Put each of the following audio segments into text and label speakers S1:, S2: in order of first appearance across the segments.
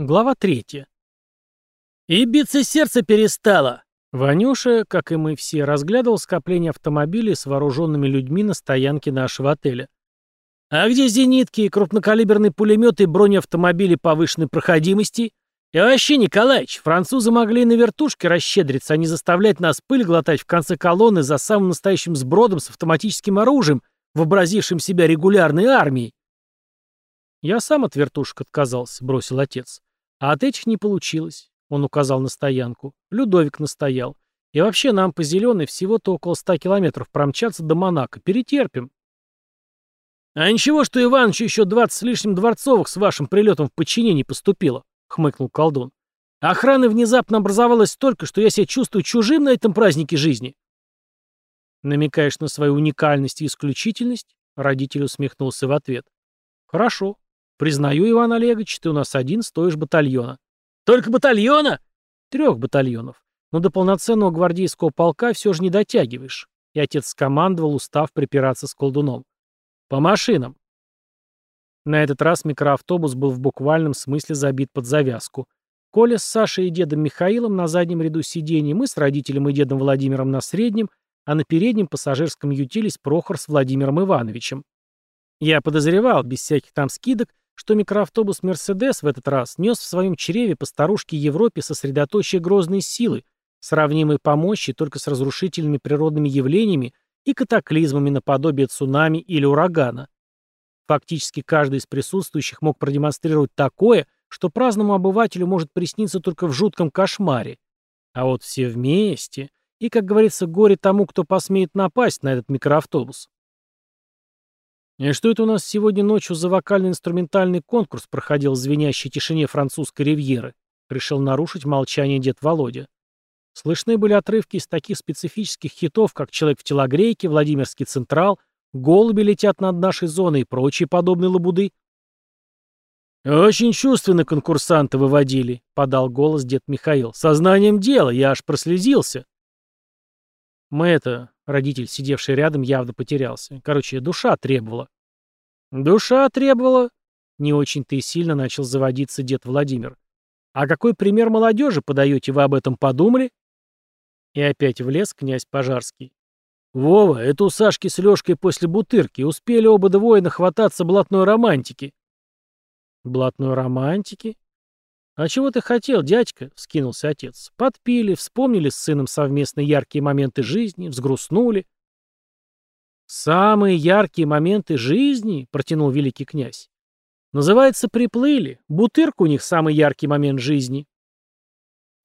S1: Глава третья.
S2: «И биться сердце перестало!»
S1: Ванюша, как и мы все, разглядывал скопление автомобилей с вооруженными людьми на стоянке нашего отеля.
S2: «А где зенитки, крупнокалиберные пулеметы и бронеавтомобили повышенной проходимости? И вообще, Николаевич, французы могли на вертушке расщедриться, а не заставлять нас пыль глотать в конце колонны за самым настоящим сбродом с автоматическим оружием, вообразившим себя регулярной армией».
S1: «Я сам от вертушек отказался», — бросил отец. А от этих не получилось. Он указал на стоянку. Людовик настоял. И вообще нам по зеленой всего-то около ста километров промчаться до Монако. Перетерпим.
S2: А ничего, что Иванович еще двадцать с лишним дворцовых с вашим прилетом в подчинении поступило, хмыкнул колдун. Охраны внезапно образовалось столько, что я себя чувствую чужим на этом празднике жизни.
S1: Намекаешь на свою уникальность и исключительность? Родитель усмехнулся в ответ. Хорошо. Признаю, Иван Олегович, ты у нас один стоишь батальона.
S2: Только батальона?
S1: Трех батальонов. Но до полноценного гвардейского полка все же не дотягиваешь. И отец скомандовал, устав припираться с колдуном. По машинам. На этот раз микроавтобус был в буквальном смысле забит под завязку. Коля с Сашей и дедом Михаилом на заднем ряду сидений, мы с родителем и дедом Владимиром на среднем, а на переднем пассажирском ютились Прохор с Владимиром Ивановичем. Я подозревал, без всяких там скидок, что микроавтобус «Мерседес» в этот раз нес в своем чреве по старушке Европе сосредоточие грозной силы, сравнимой по мощи только с разрушительными природными явлениями и катаклизмами наподобие цунами или урагана. Фактически каждый из присутствующих мог продемонстрировать такое, что праздному обывателю может присниться только в жутком кошмаре. А вот все вместе, и, как говорится, горе тому, кто посмеет напасть на этот микроавтобус. «И что это у нас сегодня ночью за вокально-инструментальный конкурс проходил в звенящей тишине французской ривьеры?» Решил нарушить молчание дед Володя. Слышны были отрывки из таких специфических хитов, как «Человек в телогрейке», «Владимирский Централ», «Голуби летят над нашей зоной» и прочие подобные лабуды.
S2: «Очень чувственно конкурсанты выводили», — подал голос дед Михаил. «Сознанием дела, я аж прослезился».
S1: «Мы это...» — родитель, сидевший рядом, явно потерялся. Короче, душа требовала.
S2: «Душа требовала?»
S1: — не очень-то и сильно начал заводиться дед Владимир. «А какой пример молодежи подаете, вы об этом подумали?» И опять влез князь Пожарский.
S2: «Вова, это у Сашки с Лёшкой после бутырки. Успели оба двое нахвататься блатной романтики».
S1: «Блатной романтики?» «А чего ты хотел, дядька?» — вскинулся отец. «Подпили, вспомнили с сыном совместно яркие моменты жизни, взгрустнули». «Самые яркие моменты жизни?» — протянул великий князь. «Называется, приплыли. Бутырка у них самый яркий момент жизни».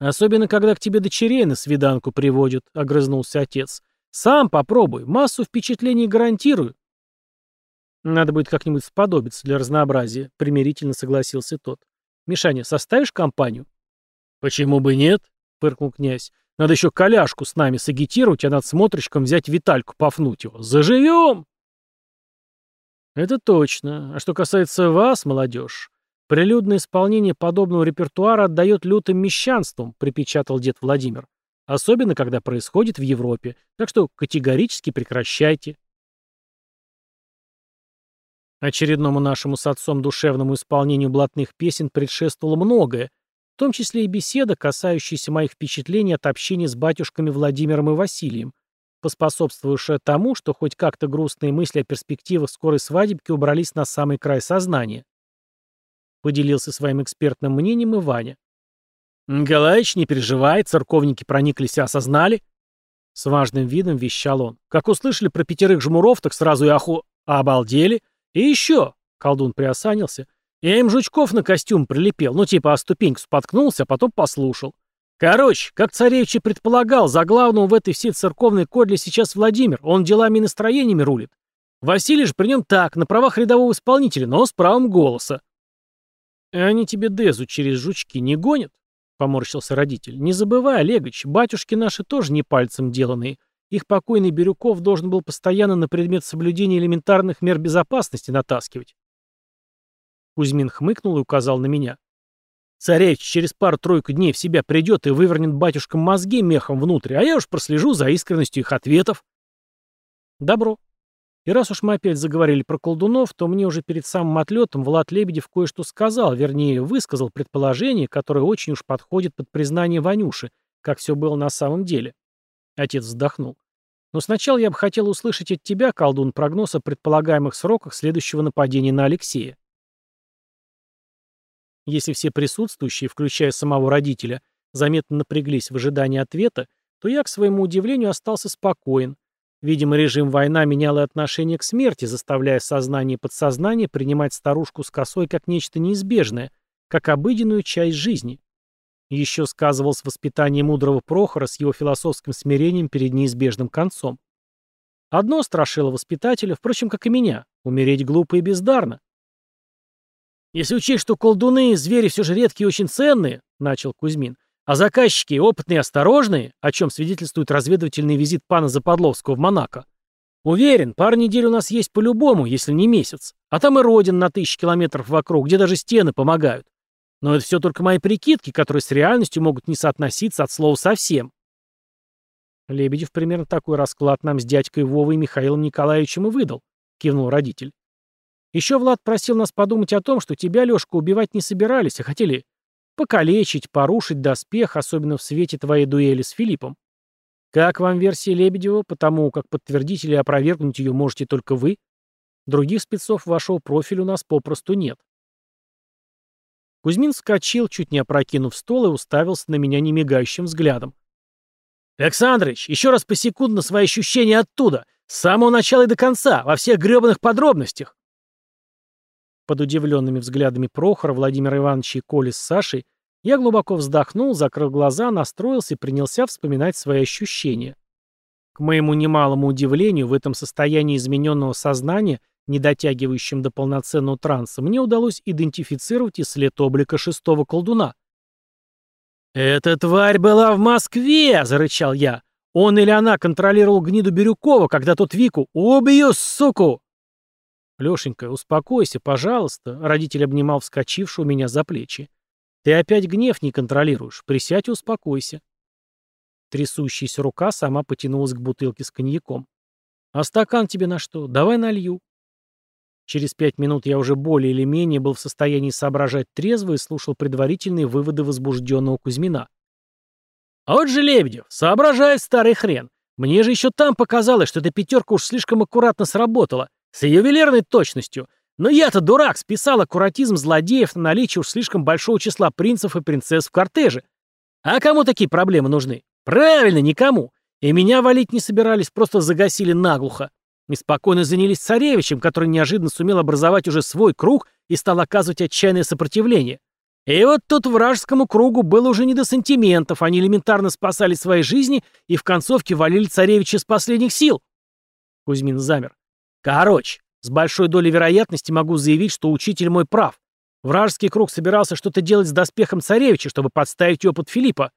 S1: «Особенно, когда к тебе дочерей на свиданку приводят», — огрызнулся отец. «Сам попробуй, массу впечатлений гарантирую». «Надо будет как-нибудь сподобиться для разнообразия», — примирительно согласился тот. Мишаня, составишь компанию?
S2: Почему бы нет? Фыркнул князь. Надо еще коляшку с нами сагитировать, а над смотричком взять Витальку пофнуть его. Заживем!
S1: Это точно. А что касается вас, молодежь, прилюдное исполнение подобного репертуара отдает лютым мещанством, припечатал дед Владимир. Особенно, когда происходит в Европе. Так что категорически прекращайте. Очередному нашему с отцом душевному исполнению блатных песен предшествовало многое, в том числе и беседа, касающаяся моих впечатлений от общения с батюшками Владимиром и Василием, поспособствовавшая тому, что хоть как-то грустные мысли о перспективах скорой свадебки убрались на самый край сознания. Поделился своим экспертным мнением и Ваня.
S2: «Николаевич, не переживай, церковники прониклись и осознали».
S1: С важным видом вещал он. «Как услышали про пятерых жмуров, так сразу и оху... обалдели. «И еще!» — колдун приосанился. «Я им жучков на костюм прилепил, ну типа о ступеньку споткнулся, а потом послушал. Короче, как царевич и предполагал, за главного в этой всей церковной кодле сейчас Владимир, он делами и настроениями рулит. Василий же при нем так, на правах рядового исполнителя, но с правом голоса». «И они тебе Дезу через жучки не гонят?» — поморщился родитель. «Не забывай, Олегович, батюшки наши тоже не пальцем деланные. Их покойный Бирюков должен был постоянно на предмет соблюдения элементарных мер безопасности натаскивать. Кузьмин хмыкнул и указал на меня. Царевич через пару-тройку дней в себя придет и вывернет батюшкам мозги мехом внутрь, а я уж прослежу за искренностью их ответов. Добро. И раз уж мы опять заговорили про колдунов, то мне уже перед самым отлетом Влад Лебедев кое-что сказал, вернее, высказал предположение, которое очень уж подходит под признание Ванюши, как все было на самом деле. Отец вздохнул. Но сначала я бы хотел услышать от тебя, колдун, прогноз о предполагаемых сроках следующего нападения на Алексея. Если все присутствующие, включая самого родителя, заметно напряглись в ожидании ответа, то я, к своему удивлению, остался спокоен, Видимо, режим война менял и отношение к смерти, заставляя сознание и подсознание принимать старушку с косой как нечто неизбежное, как обыденную часть жизни. Еще сказывалось воспитание мудрого Прохора с его философским смирением перед неизбежным концом. Одно страшило воспитателя, впрочем, как и меня — умереть глупо и бездарно. «Если учесть, что колдуны — звери все же редкие и очень ценные», — начал Кузьмин, а заказчики опытные и осторожные, о чем свидетельствует разведывательный визит пана Западловского в Монако. Уверен, пару недель у нас есть по-любому, если не месяц. А там и родин на тысячи километров вокруг, где даже стены помогают. Но это все только мои прикидки, которые с реальностью могут не соотноситься от слова совсем. Лебедев примерно такой расклад нам с дядькой Вовой и Михаилом Николаевичем и выдал, кивнул родитель. Еще Влад просил нас подумать о том, что тебя, Лешка, убивать не собирались, а хотели Покалечить, порушить доспех, особенно в свете твоей дуэли с Филиппом. Как вам версия Лебедева, потому как подтвердить или опровергнуть ее можете только вы? Других спецов вашего профиля у нас попросту нет. Кузьмин вскочил, чуть не опрокинув стол, и уставился на меня немигающим взглядом. «Александрович, еще раз посекундно свои ощущения оттуда, с самого начала и до конца, во всех гребаных подробностях!» Под удивленными взглядами Прохора, Владимира Ивановича и Коли с Сашей я глубоко вздохнул, закрыл глаза, настроился и принялся вспоминать свои ощущения. К моему немалому удивлению, в этом состоянии измененного сознания, не дотягивающем до полноценного транса, мне удалось идентифицировать и след облика шестого колдуна. «Эта тварь была в Москве!» — зарычал я. «Он или она контролировал гниду Бирюкова, когда тот Вику «Убью, суку!» «Лешенька, успокойся, пожалуйста», — родитель обнимал вскочившего меня за плечи. «Ты опять гнев не контролируешь. Присядь и успокойся». Трясущаяся рука сама потянулась к бутылке с коньяком. «А стакан тебе на что? Давай налью». Через пять минут я уже более или менее был в состоянии соображать трезво и слушал предварительные выводы возбужденного Кузьмина. «А вот же Лебедев, соображает старый хрен. Мне же еще там показалось, что эта пятерка уж слишком аккуратно сработала. С ювелирной точностью. Но я-то дурак, списал аккуратизм злодеев на наличие уж слишком большого числа принцев и принцесс в кортеже. А кому такие проблемы нужны? Правильно, никому. И меня валить не собирались, просто загасили наглухо. И спокойно занялись царевичем, который неожиданно сумел образовать уже свой круг и стал оказывать отчаянное сопротивление. И вот тут вражескому кругу было уже не до сантиментов, они элементарно спасали свои жизни и в концовке валили царевича с последних сил. Кузьмин замер. Короче, с большой долей вероятности могу заявить, что учитель мой прав. Вражеский круг собирался что-то делать с доспехом царевича, чтобы подставить его под Филиппа.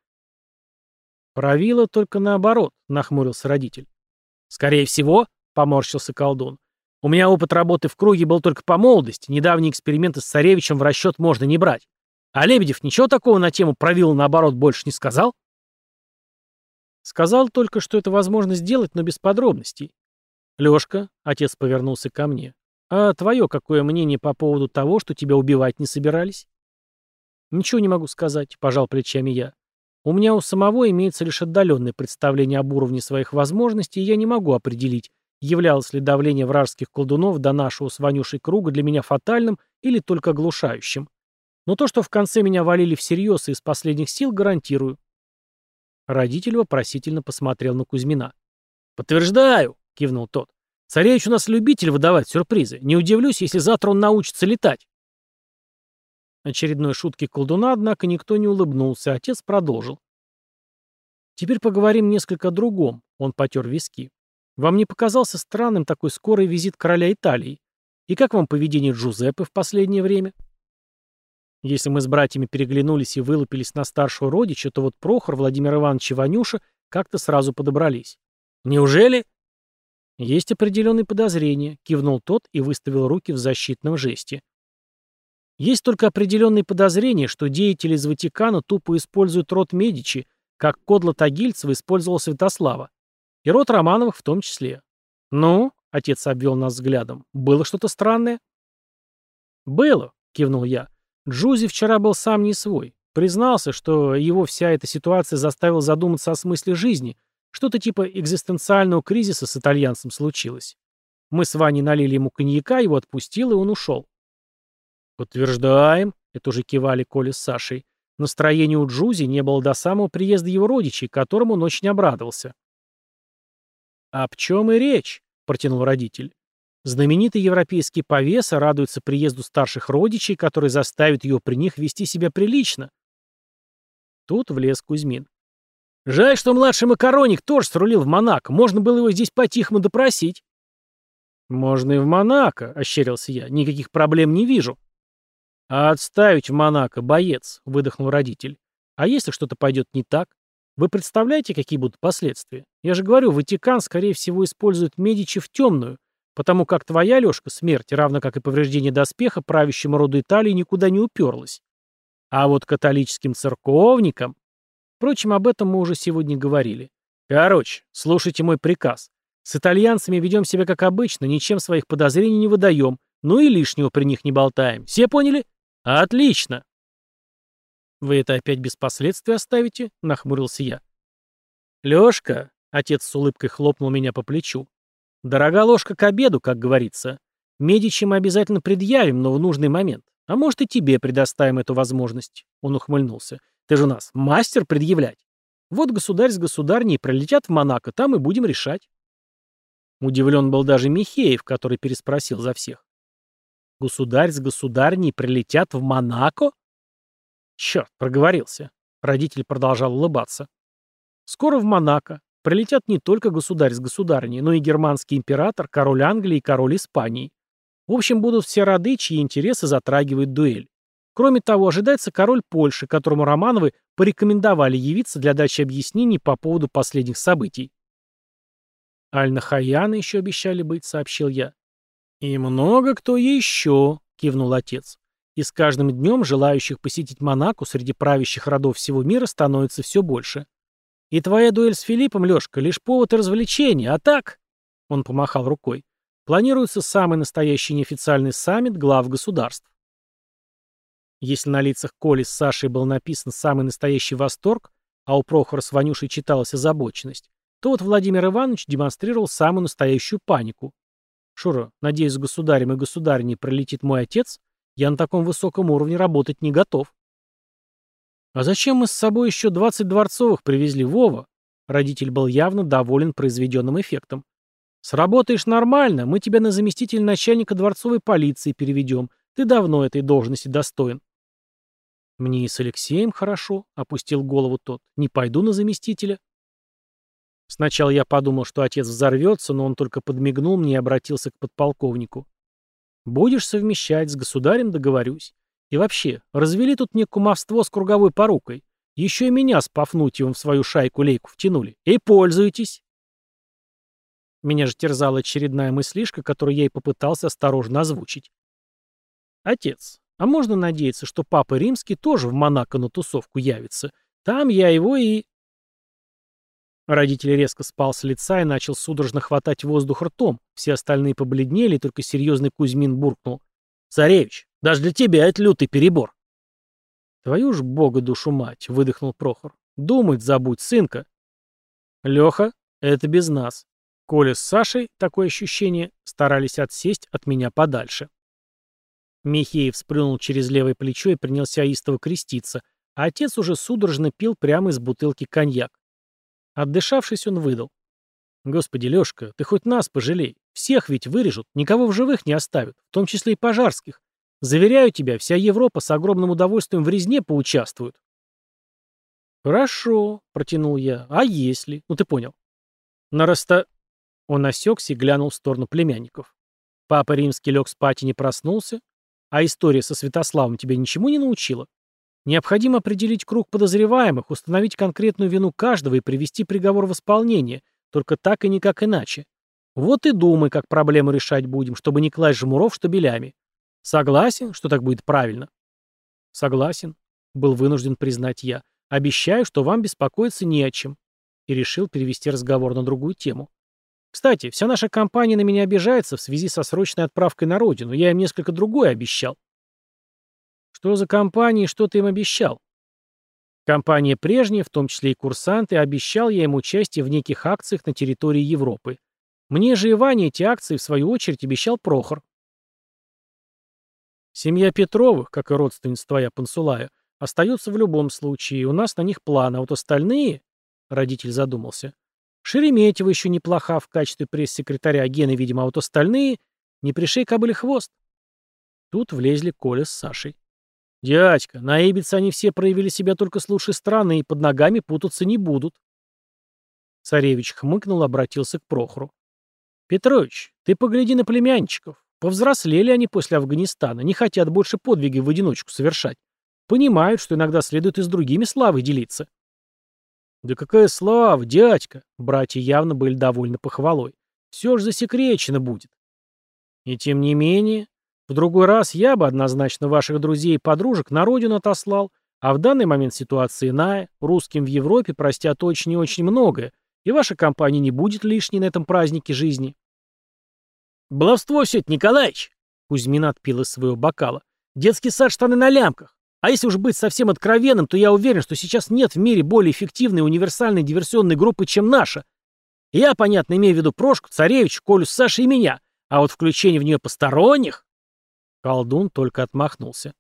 S1: Правило только наоборот, нахмурился родитель. Скорее всего, поморщился колдун. У меня опыт работы в круге был только по молодости, недавние эксперименты с царевичем в расчет можно не брать. А Лебедев ничего такого на тему правила наоборот больше не сказал? Сказал только, что это возможно сделать, но без подробностей. «Лёшка», — отец повернулся ко мне, — «а твое какое мнение по поводу того, что тебя убивать не собирались?» «Ничего не могу сказать», — пожал плечами я. «У меня у самого имеется лишь отдаленное представление об уровне своих возможностей, и я не могу определить, являлось ли давление вражеских колдунов до нашего с Ванюшей круга для меня фатальным или только оглушающим. Но то, что в конце меня валили всерьез и из последних сил, гарантирую». Родитель вопросительно посмотрел на Кузьмина. «Подтверждаю», кивнул тот. «Царевич у нас любитель выдавать сюрпризы. Не удивлюсь, если завтра он научится летать». Очередной шутки колдуна, однако, никто не улыбнулся, отец продолжил. «Теперь поговорим несколько о другом», — он потер виски. «Вам не показался странным такой скорый визит короля Италии? И как вам поведение Джузеппе в последнее время?» Если мы с братьями переглянулись и вылупились на старшего родича, то вот Прохор, Владимир Иванович и Ванюша как-то сразу подобрались. «Неужели?» «Есть определенные подозрения», — кивнул тот и выставил руки в защитном жесте. «Есть только определенные подозрения, что деятели из Ватикана тупо используют род Медичи, как Кодла Тагильцева использовал Святослава. И род Романовых в том числе. Ну, Отец обвел нас взглядом. Было что-то странное? Было, кивнул я. Джузи вчера был сам не свой. Признался, что его вся эта ситуация заставила задуматься о смысле жизни. Что-то типа экзистенциального кризиса с итальянцем случилось. Мы с Ваней налили ему коньяка, его отпустил, и он ушел. «Подтверждаем», — это уже кивали Коля с Сашей. Настроения у Джузи не было до самого приезда его родичей, которому он очень обрадовался. «Об чем и речь?» — протянул родитель. Знаменитый европейский повеса радуется приезду старших родичей, которые заставят ее при них вести себя прилично. Тут влез Кузьмин. «Жаль, что младший макароник тоже срулил в Монако. Можно было его здесь по-тихому допросить». «Можно и в Монако», — ощерился я. «Никаких проблем не вижу». «А отставить в Монако, боец», — выдохнул родитель. «А если что-то пойдет не так? Вы представляете, какие будут последствия? Я же говорю, Ватикан, скорее всего, использует Медичи в темную, потому как твоя, Лешка, смерть, равно как и повреждение доспеха, правящему роду Италии никуда не уперлась. А вот католическим церковникам... Впрочем, об этом мы уже сегодня говорили. Короче, слушайте мой приказ. С итальянцами ведем себя как обычно, ничем своих подозрений не выдаем, ну и лишнего при них не болтаем. Все поняли? Отлично. Вы это опять без последствий оставите? Нахмурился я. Лёшка, отец с улыбкой хлопнул меня по плечу. Дорога ложка к обеду, как говорится. Медичи мы обязательно предъявим, но в нужный момент. А может и тебе предоставим эту возможность. Он ухмыльнулся. Ты же у нас мастер предъявлять. Вот государь с государней пролетят в Монако, там и будем решать. Удивлен был даже Михеев, который переспросил за всех. Государь с государней прилетят в Монако? Черт, проговорился. Родитель продолжал улыбаться. Скоро в Монако прилетят не только государь с государней, но и германский император, король Англии и король Испании. В общем, будут все роды, чьи интересы затрагивает дуэль. Кроме того, ожидается король Польши, которому Романовы порекомендовали явиться для дачи объяснений по поводу последних событий. «Аль-Нахаяна еще обещали быть», — сообщил я. «И много кто еще», — кивнул отец. «И с каждым днем желающих посетить Монако среди правящих родов всего мира становится все больше. И твоя дуэль с Филиппом, Лешка, лишь повод и развлечение, а так...» Он помахал рукой. «Планируется самый настоящий неофициальный саммит глав государств». Если на лицах Коли с Сашей был написан самый настоящий восторг, а у Прохора с Ванюшей читалась озабоченность, то вот Владимир Иванович демонстрировал самую настоящую панику. «Шура, надеюсь, с государем и государыней пролетит мой отец? Я на таком высоком уровне работать не готов». «А зачем мы с собой еще 20 дворцовых привезли, Вова?» Родитель был явно доволен произведенным эффектом. «Сработаешь нормально, мы тебя на заместитель начальника дворцовой полиции переведем. Ты давно этой должности достоин». «Мне и с Алексеем хорошо», — опустил голову тот. «Не пойду на заместителя». Сначала я подумал, что отец взорвется, но он только подмигнул мне и обратился к подполковнику. «Будешь совмещать, с государем договорюсь. И вообще, развели тут мне кумовство с круговой порукой. Еще и меня с Пафнутьевым в свою шайку-лейку втянули. И пользуйтесь!» Меня же терзала очередная мыслишка, которую я и попытался осторожно озвучить. «Отец, а можно надеяться, что Папа Римский тоже в Монако на тусовку явится? Там я его и...» Родитель резко спал с лица и начал судорожно хватать воздух ртом. Все остальные побледнели, только серьезный Кузьмин буркнул. «Царевич, даже для тебя это лютый перебор». «Твою ж бога душу мать», — выдохнул Прохор. «Думать забудь, сынка». «Леха, это без нас». Коля с Сашей, такое ощущение, старались отсесть от меня подальше. Михеев сплюнул через левое плечо и принялся истово креститься, а отец уже судорожно пил прямо из бутылки коньяк. Отдышавшись, он выдал. «Господи, Лёшка, ты хоть нас пожалей. Всех ведь вырежут, никого в живых не оставят, в том числе и пожарских. Заверяю тебя, вся Европа с огромным удовольствием в резне поучаствует». «Хорошо», — протянул я. «А если? Ну ты понял». На расто... Он осекся и глянул в сторону племянников. Папа Римский лег спать и не проснулся, а история со Святославом тебя ничему не научила? Необходимо определить круг подозреваемых, установить конкретную вину каждого и привести приговор в исполнение, только так и никак иначе. Вот и думай, как проблему решать будем, чтобы не класть жмуров штабелями. Согласен, что так будет правильно? Согласен, был вынужден признать я. Обещаю, что вам беспокоиться не о чем. И решил перевести разговор на другую тему. Кстати, вся наша компания на меня обижается в связи со срочной отправкой на родину. Я им несколько другое обещал. Что за компания и что ты им обещал? Компания прежняя, в том числе и курсанты, обещал я им участие в неких акциях на территории Европы. Мне же и Ване эти акции, в свою очередь, обещал Прохор. Семья Петровых, как и родственница твоя Пансулая, остается в любом случае, у нас на них план, а вот остальные... Родитель задумался. Шереметьева еще неплоха в качестве пресс-секретаря Гены, видимо, а вот остальные... Не пришей кобыли хвост. Тут влезли Коля с Сашей. «Дядька, на Эйбице они все проявили себя только с лучшей стороны и под ногами путаться не будут». Царевич хмыкнул, обратился к Прохору. «Петрович, ты погляди на племянчиков. Повзрослели они после Афганистана, не хотят больше подвиги в одиночку совершать. Понимают, что иногда следует и с другими славой делиться». «Да какая слава, дядька!» Братья явно были довольны похвалой. «Все ж засекречено будет». «И тем не менее, в другой раз я бы однозначно ваших друзей и подружек на родину отослал, а в данный момент ситуация иная, русским в Европе простят очень и очень многое, и ваша компания не будет лишней на этом празднике жизни. «Баловство все это, Николаич!» Кузьмин отпил из своего бокала. «Детский сад штаны на лямках. А если уж быть совсем откровенным, то я уверен, что сейчас нет в мире более эффективной универсальной диверсионной группы, чем наша. Я, понятно, имею в виду Прошку, Царевич, Колю с Сашей и меня, а вот включение в нее посторонних...» Колдун только отмахнулся.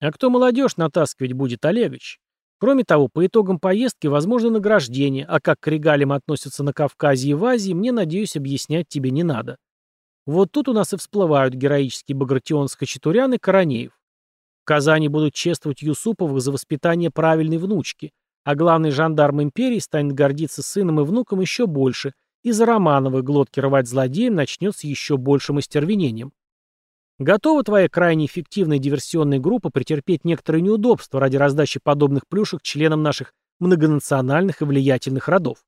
S1: А кто молодежь натаскивать будет, Олегович? Кроме того, по итогам поездки возможно награждение, а как к регалиям относятся на Кавказе и в Азии, мне, надеюсь, объяснять тебе не надо. Вот тут у нас и всплывают героические Багратион с Хачатурян и Коронеев. Казани будут чествовать Юсуповых за воспитание правильной внучки, а главный жандарм империи станет гордиться сыном и внуком еще больше, и за Романовой глотки рвать злодеям начнет с еще большим остервенением. Готова твоя крайне эффективная диверсионная группа претерпеть некоторые неудобства ради раздачи подобных плюшек членам наших многонациональных и влиятельных родов?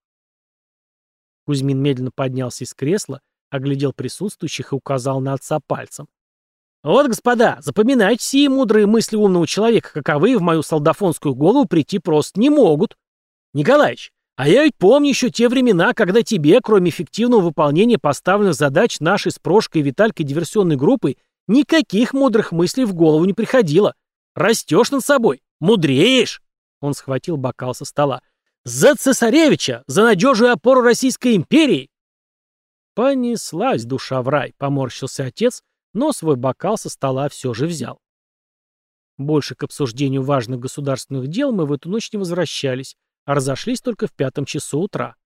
S1: Кузьмин медленно поднялся из кресла, оглядел присутствующих и указал на отца пальцем. «Вот, господа, запоминайте сии мудрые мысли умного человека, каковые в мою солдафонскую голову прийти просто не могут. Николаич, а я ведь помню еще те времена, когда тебе, кроме эффективного выполнения поставленных задач нашей с Прошкой и Виталькой диверсионной группой, Никаких мудрых мыслей в голову не приходило. Растешь над собой, мудреешь. Он схватил бокал со стола. За цесаревича, за надежную опору Российской империи. Понеслась душа в рай, поморщился отец, но свой бокал со стола все же взял. Больше к обсуждению важных государственных дел мы в эту ночь не возвращались, а разошлись только в пятом часу утра.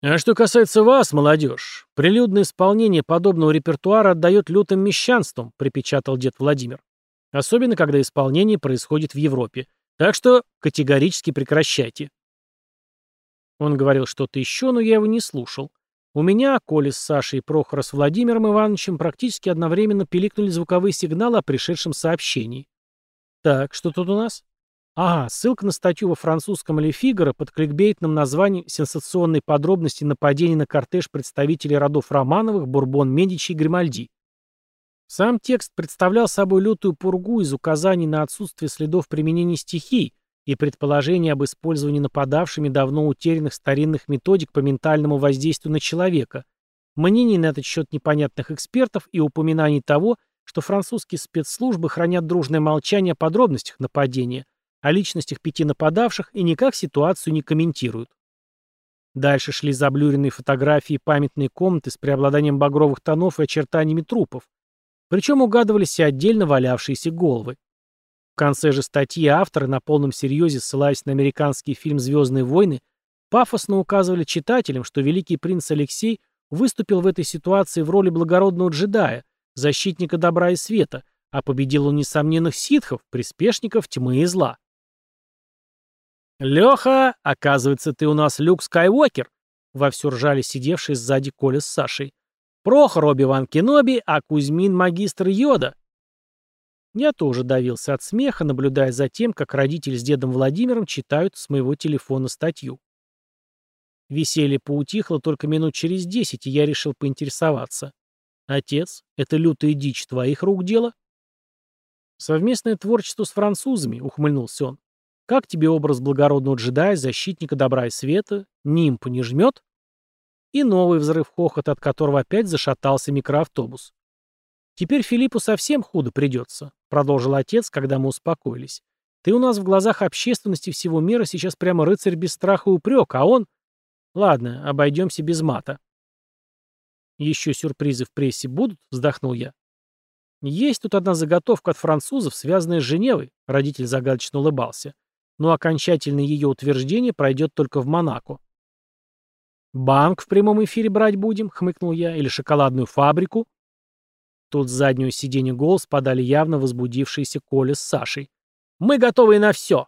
S1: А что касается вас, молодежь, прилюдное исполнение подобного репертуара отдает лютым мещанством, припечатал дед Владимир. Особенно, когда исполнение происходит в Европе. Так что категорически прекращайте. Он говорил что-то еще, но я его не слушал. У меня, Коля с Сашей и Прохора с Владимиром Ивановичем практически одновременно пиликнули звуковые сигналы о пришедшем сообщении. Так, что тут у нас? Ага, ссылка на статью во французском Ле Фигаро под кликбейтным названием «Сенсационные подробности нападения на кортеж представителей родов Романовых, Бурбон, Медичи и Гримальди». Сам текст представлял собой лютую пургу из указаний на отсутствие следов применения стихий и предположений об использовании нападавшими давно утерянных старинных методик по ментальному воздействию на человека, мнений на этот счет непонятных экспертов и упоминаний того, что французские спецслужбы хранят дружное молчание о подробностях нападения – о личностях пяти нападавших и никак ситуацию не комментируют. Дальше шли заблюренные фотографии и памятные комнаты с преобладанием багровых тонов и очертаниями трупов. Причем угадывались и отдельно валявшиеся головы. В конце же статьи авторы, на полном серьезе ссылаясь на американский фильм «Звездные войны», пафосно указывали читателям, что великий принц Алексей выступил в этой ситуации в роли благородного джедая, защитника добра и света, а победил он несомненных ситхов, приспешников тьмы и зла. «Леха, оказывается, ты у нас Люк Скайуокер!» Вовсю ржали сидевшие сзади Коля с Сашей. «Прохор Оби-Ван Кеноби, а Кузьмин магистр Йода!» Я тоже давился от смеха, наблюдая за тем, как родители с дедом Владимиром читают с моего телефона статью. Веселье поутихло только минут через десять, и я решил поинтересоваться. «Отец, это лютая дичь твоих рук дело?» «Совместное творчество с французами», — ухмыльнулся он. Как тебе образ благородного джедая, защитника добра и света? Нимпу не жмет?» И новый взрыв хохота, от которого опять зашатался микроавтобус. «Теперь Филиппу совсем худо придется», — продолжил отец, когда мы успокоились. «Ты у нас в глазах общественности всего мира сейчас прямо рыцарь без страха и упрека, а он...» «Ладно, обойдемся без мата». «Еще сюрпризы в прессе будут?» — вздохнул я. «Есть тут одна заготовка от французов, связанная с Женевой», — родитель загадочно улыбался. «Но окончательное ее утверждение пройдет только в Монако». «Банк в прямом эфире брать будем?» — хмыкнул я. «Или шоколадную фабрику?» Тут с заднего сиденья голос подали явно возбудившиеся Коля с Сашей. «Мы готовы на все!»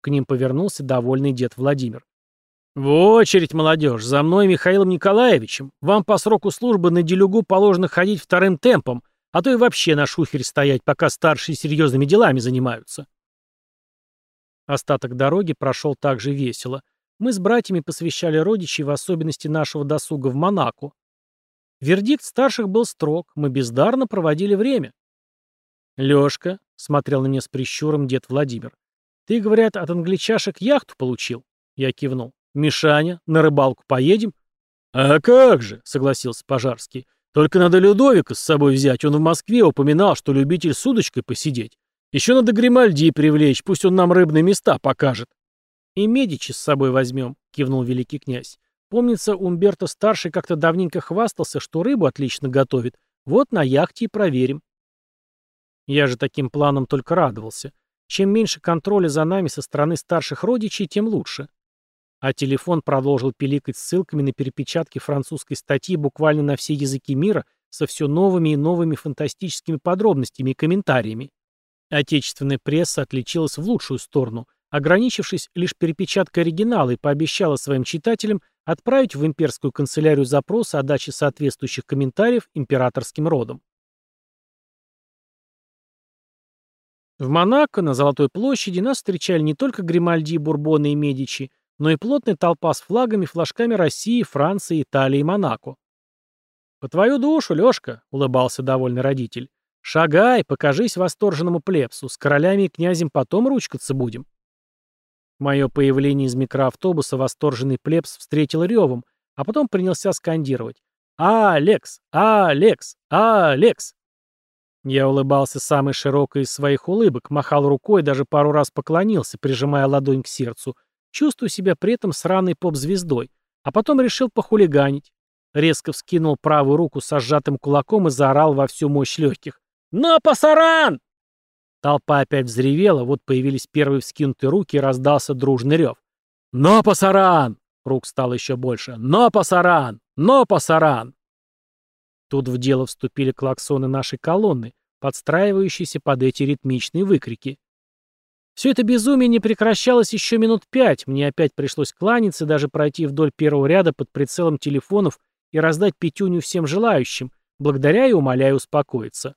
S1: К ним повернулся довольный дед Владимир. «В очередь, молодежь, за мной Михаилом Николаевичем. Вам по сроку службы на делюгу положено ходить вторым темпом, а то и вообще на шухере стоять, пока старшие серьезными делами занимаются». Остаток дороги прошел так же весело. Мы с братьями посвящали родичей в особенности нашего досуга в Монако. Вердикт старших был строг, мы бездарно проводили время. «Лёшка», — смотрел на меня с прищуром дед Владимир, — «ты, говорят, от англичашек яхту получил?» Я кивнул. «Мишаня, на рыбалку поедем?» «А как же», — согласился Пожарский, — «только надо Людовика с собой взять, он в Москве упоминал, что любитель с удочкой посидеть. Еще надо Гримальди привлечь, пусть он нам рыбные места покажет». «И Медичи с собой возьмем», — кивнул великий князь. Помнится, Умберто-старший как-то давненько хвастался, что рыбу отлично готовит. Вот на яхте и проверим. Я же таким планом только радовался. Чем меньше контроля за нами со стороны старших родичей, тем лучше. А телефон продолжил пиликать ссылками на перепечатки французской статьи буквально на все языки мира со все новыми и новыми фантастическими подробностями и комментариями. Отечественная пресса отличилась в лучшую сторону, ограничившись лишь перепечаткой оригинала и пообещала своим читателям отправить в имперскую канцелярию запрос о даче соответствующих комментариев императорским родом. В Монако, на Золотой площади, нас встречали не только Гримальди, Бурбоны и Медичи, но и плотная толпа с флагами флажками России, Франции, Италии и Монако. «По твою душу, Лёшка», — улыбался довольный родитель. «Шагай, покажись восторженному плебсу, с королями и князем потом ручкаться будем». Мое появление из микроавтобуса восторженный плебс встретил ревом, а потом принялся скандировать. «Алекс! Алекс! Алекс!» Я улыбался самой широкой из своих улыбок, махал рукой, даже пару раз поклонился, прижимая ладонь к сердцу, чувствуя себя при этом сраной поп-звездой, а потом решил похулиганить. Резко вскинул правую руку со сжатым кулаком и заорал во всю мощь легких. «На, пасаран!» Толпа опять взревела, вот появились первые вскинутые руки и раздался дружный рев. «Но пасаран!» Рук стало еще больше. «Но пасаран! Но пасаран!» Тут в дело вступили клаксоны нашей колонны, подстраивающиеся под эти ритмичные выкрики. Все это безумие не прекращалось еще минут пять, мне опять пришлось кланяться, даже пройти вдоль первого ряда под прицелом телефонов и раздать пятюню всем желающим, благодаря и умоляя успокоиться.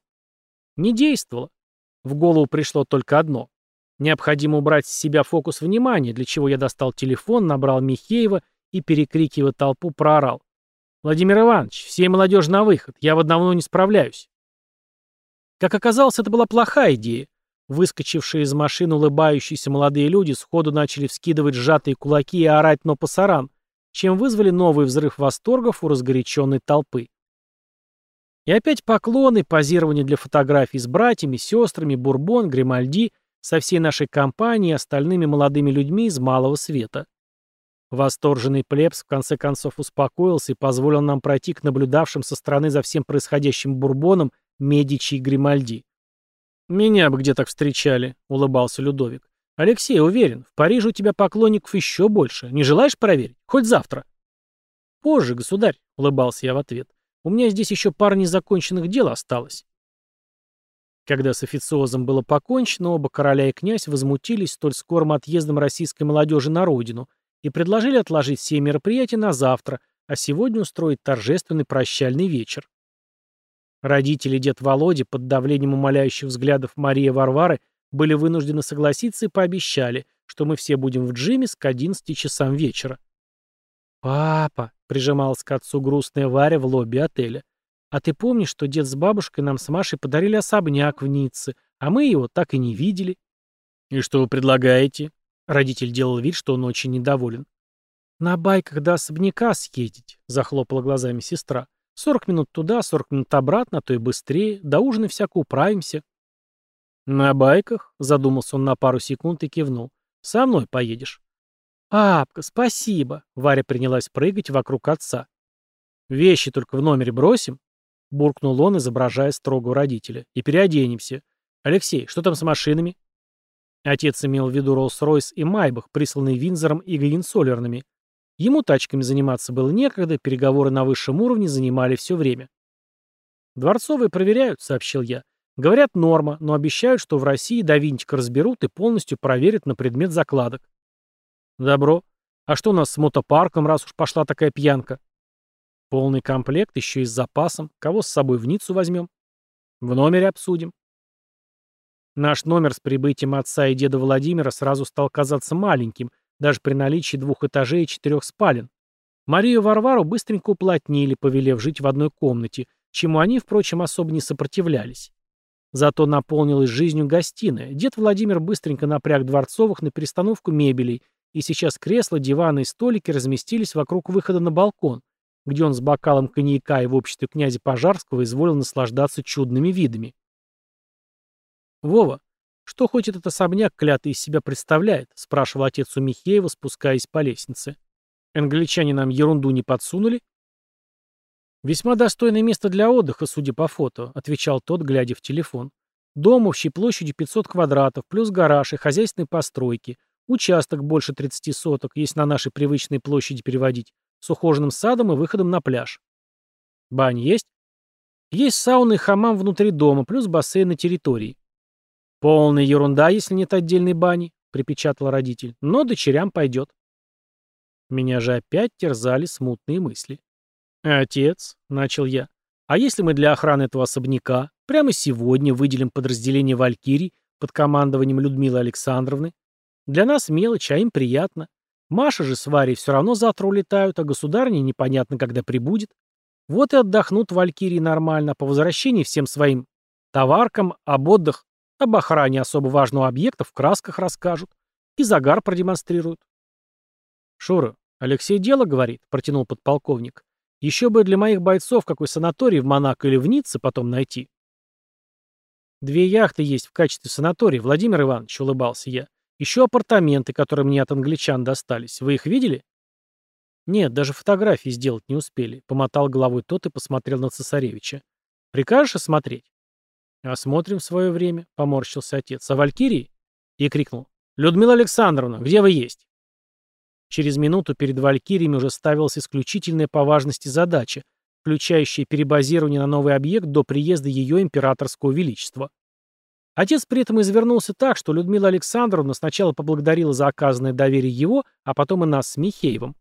S1: Не действовало. В голову пришло только одно. Необходимо убрать с себя фокус внимания, для чего я достал телефон, набрал Михеева и, перекрикивая толпу, проорал. «Владимир Иванович, все молодежь на выход, я в одного не справляюсь». Как оказалось, это была плохая идея. Выскочившие из машин улыбающиеся молодые люди сходу начали вскидывать сжатые кулаки и орать «но пасаран», чем вызвали новый взрыв восторгов у разгоряченной толпы. И опять поклоны, позирование для фотографий с братьями, сестрами, Бурбон, Гримальди, со всей нашей компанией и остальными молодыми людьми из малого света. Восторженный плебс в конце концов успокоился и позволил нам пройти к наблюдавшим со стороны за всем происходящим Бурбонам, Медичи и Гримальди. «Меня бы где так встречали», — улыбался Людовик. «Алексей, уверен, в Париже у тебя поклонников еще больше. Не желаешь проверить? Хоть завтра». «Позже, государь», — улыбался я в ответ. У меня здесь еще пара незаконченных дел осталось. Когда с официозом было покончено, оба короля и князь возмутились столь скорым отъездом российской молодежи на родину и предложили отложить все мероприятия на завтра, а сегодня устроить торжественный прощальный вечер. Родители дед Володи под давлением умоляющих взглядов Марии Варвары были вынуждены согласиться и пообещали, что мы все будем в джиме к 11 часам вечера. «Папа», — прижималась к отцу грустная Варя в лобби отеля, «а ты помнишь, что дед с бабушкой нам с Машей подарили особняк в Ницце, а мы его так и не видели?» «И что вы предлагаете?» Родитель делал вид, что он очень недоволен. «На байках до особняка съездить», — захлопала глазами сестра. «Сорок минут туда, сорок минут обратно, а то и быстрее. До ужина всяко управимся». «На байках?» — задумался он на пару секунд и кивнул. «Со мной поедешь». «Папка, спасибо!» — Варя принялась прыгать вокруг отца. «Вещи только в номере бросим?» — буркнул он, изображая строгого родителя. «И переоденемся. Алексей, что там с машинами?» Отец имел в виду Роллс-Ройс и Майбах, присланные Винзором и Гагенсолернами. Ему тачками заниматься было некогда, переговоры на высшем уровне занимали все время. «Дворцовые проверяют», — сообщил я. Говорят, норма, но обещают, что в России до винтика разберут и полностью проверят на предмет закладок. Добро. А что у нас с мотопарком, раз уж пошла такая пьянка? Полный комплект, еще и с запасом. Кого с собой в Ниццу возьмем? В номере обсудим. Наш номер с прибытием отца и деда Владимира сразу стал казаться маленьким, даже при наличии двух этажей и четырех спален. Марию Варвару быстренько уплотнили, повелев жить в одной комнате, чему они, впрочем, особо не сопротивлялись. Зато наполнилась жизнью гостиная. Дед Владимир быстренько напряг дворцовых на перестановку мебелей, и сейчас кресла, диваны и столики разместились вокруг выхода на балкон, где он с бокалом коньяка и в обществе князя Пожарского изволил наслаждаться чудными видами. «Вова, что хоть этот особняк клятый из себя представляет?» — спрашивал отец у Михеева, спускаясь по лестнице. «Англичане нам ерунду не подсунули?» «Весьма достойное место для отдыха, судя по фото», — отвечал тот, глядя в телефон. «Дом общей площадью 500 квадратов, плюс гараж и хозяйственные постройки. Участок больше 30 соток, если на нашей привычной площади переводить, с ухоженным садом и выходом на пляж. Бань есть? Есть сауна и хамам внутри дома, плюс бассейн на территории. «Полная ерунда, если нет отдельной бани», — припечатал родитель. «Но дочерям пойдет». Меня же опять терзали смутные мысли. «Отец», — начал я, — «а если мы для охраны этого особняка прямо сегодня выделим подразделение «Валькирий» под командованием Людмилы Александровны? Для нас мелочь, а им приятно. Маша же с Варей все равно завтра улетают, а государня непонятно, когда прибудет. Вот и отдохнут Валькирии нормально, по возвращении всем своим товаркам об отдых об охране особо важного объекта в красках расскажут. И загар продемонстрируют. Шура, Алексей дело говорит, протянул подполковник. Еще бы для моих бойцов какой санаторий в Монако или в Ницце потом найти. Две яхты есть в качестве санатория, Владимир Иванович, улыбался я. Еще апартаменты, которые мне от англичан достались. Вы их видели? Нет, даже фотографии сделать не успели. Помотал головой тот и посмотрел на цесаревича. Прикажешь осмотреть? «Осмотрим в свое время», — поморщился отец. «А Валькирии?» И крикнул. «Людмила Александровна, где вы есть?» Через минуту перед Валькириями уже ставилась исключительная по важности задача, включающая перебазирование на новый объект до приезда ее императорского величества. Отец при этом извернулся так, что Людмила Александровна сначала поблагодарила за оказанное доверие его, а потом и нас с Михеевым.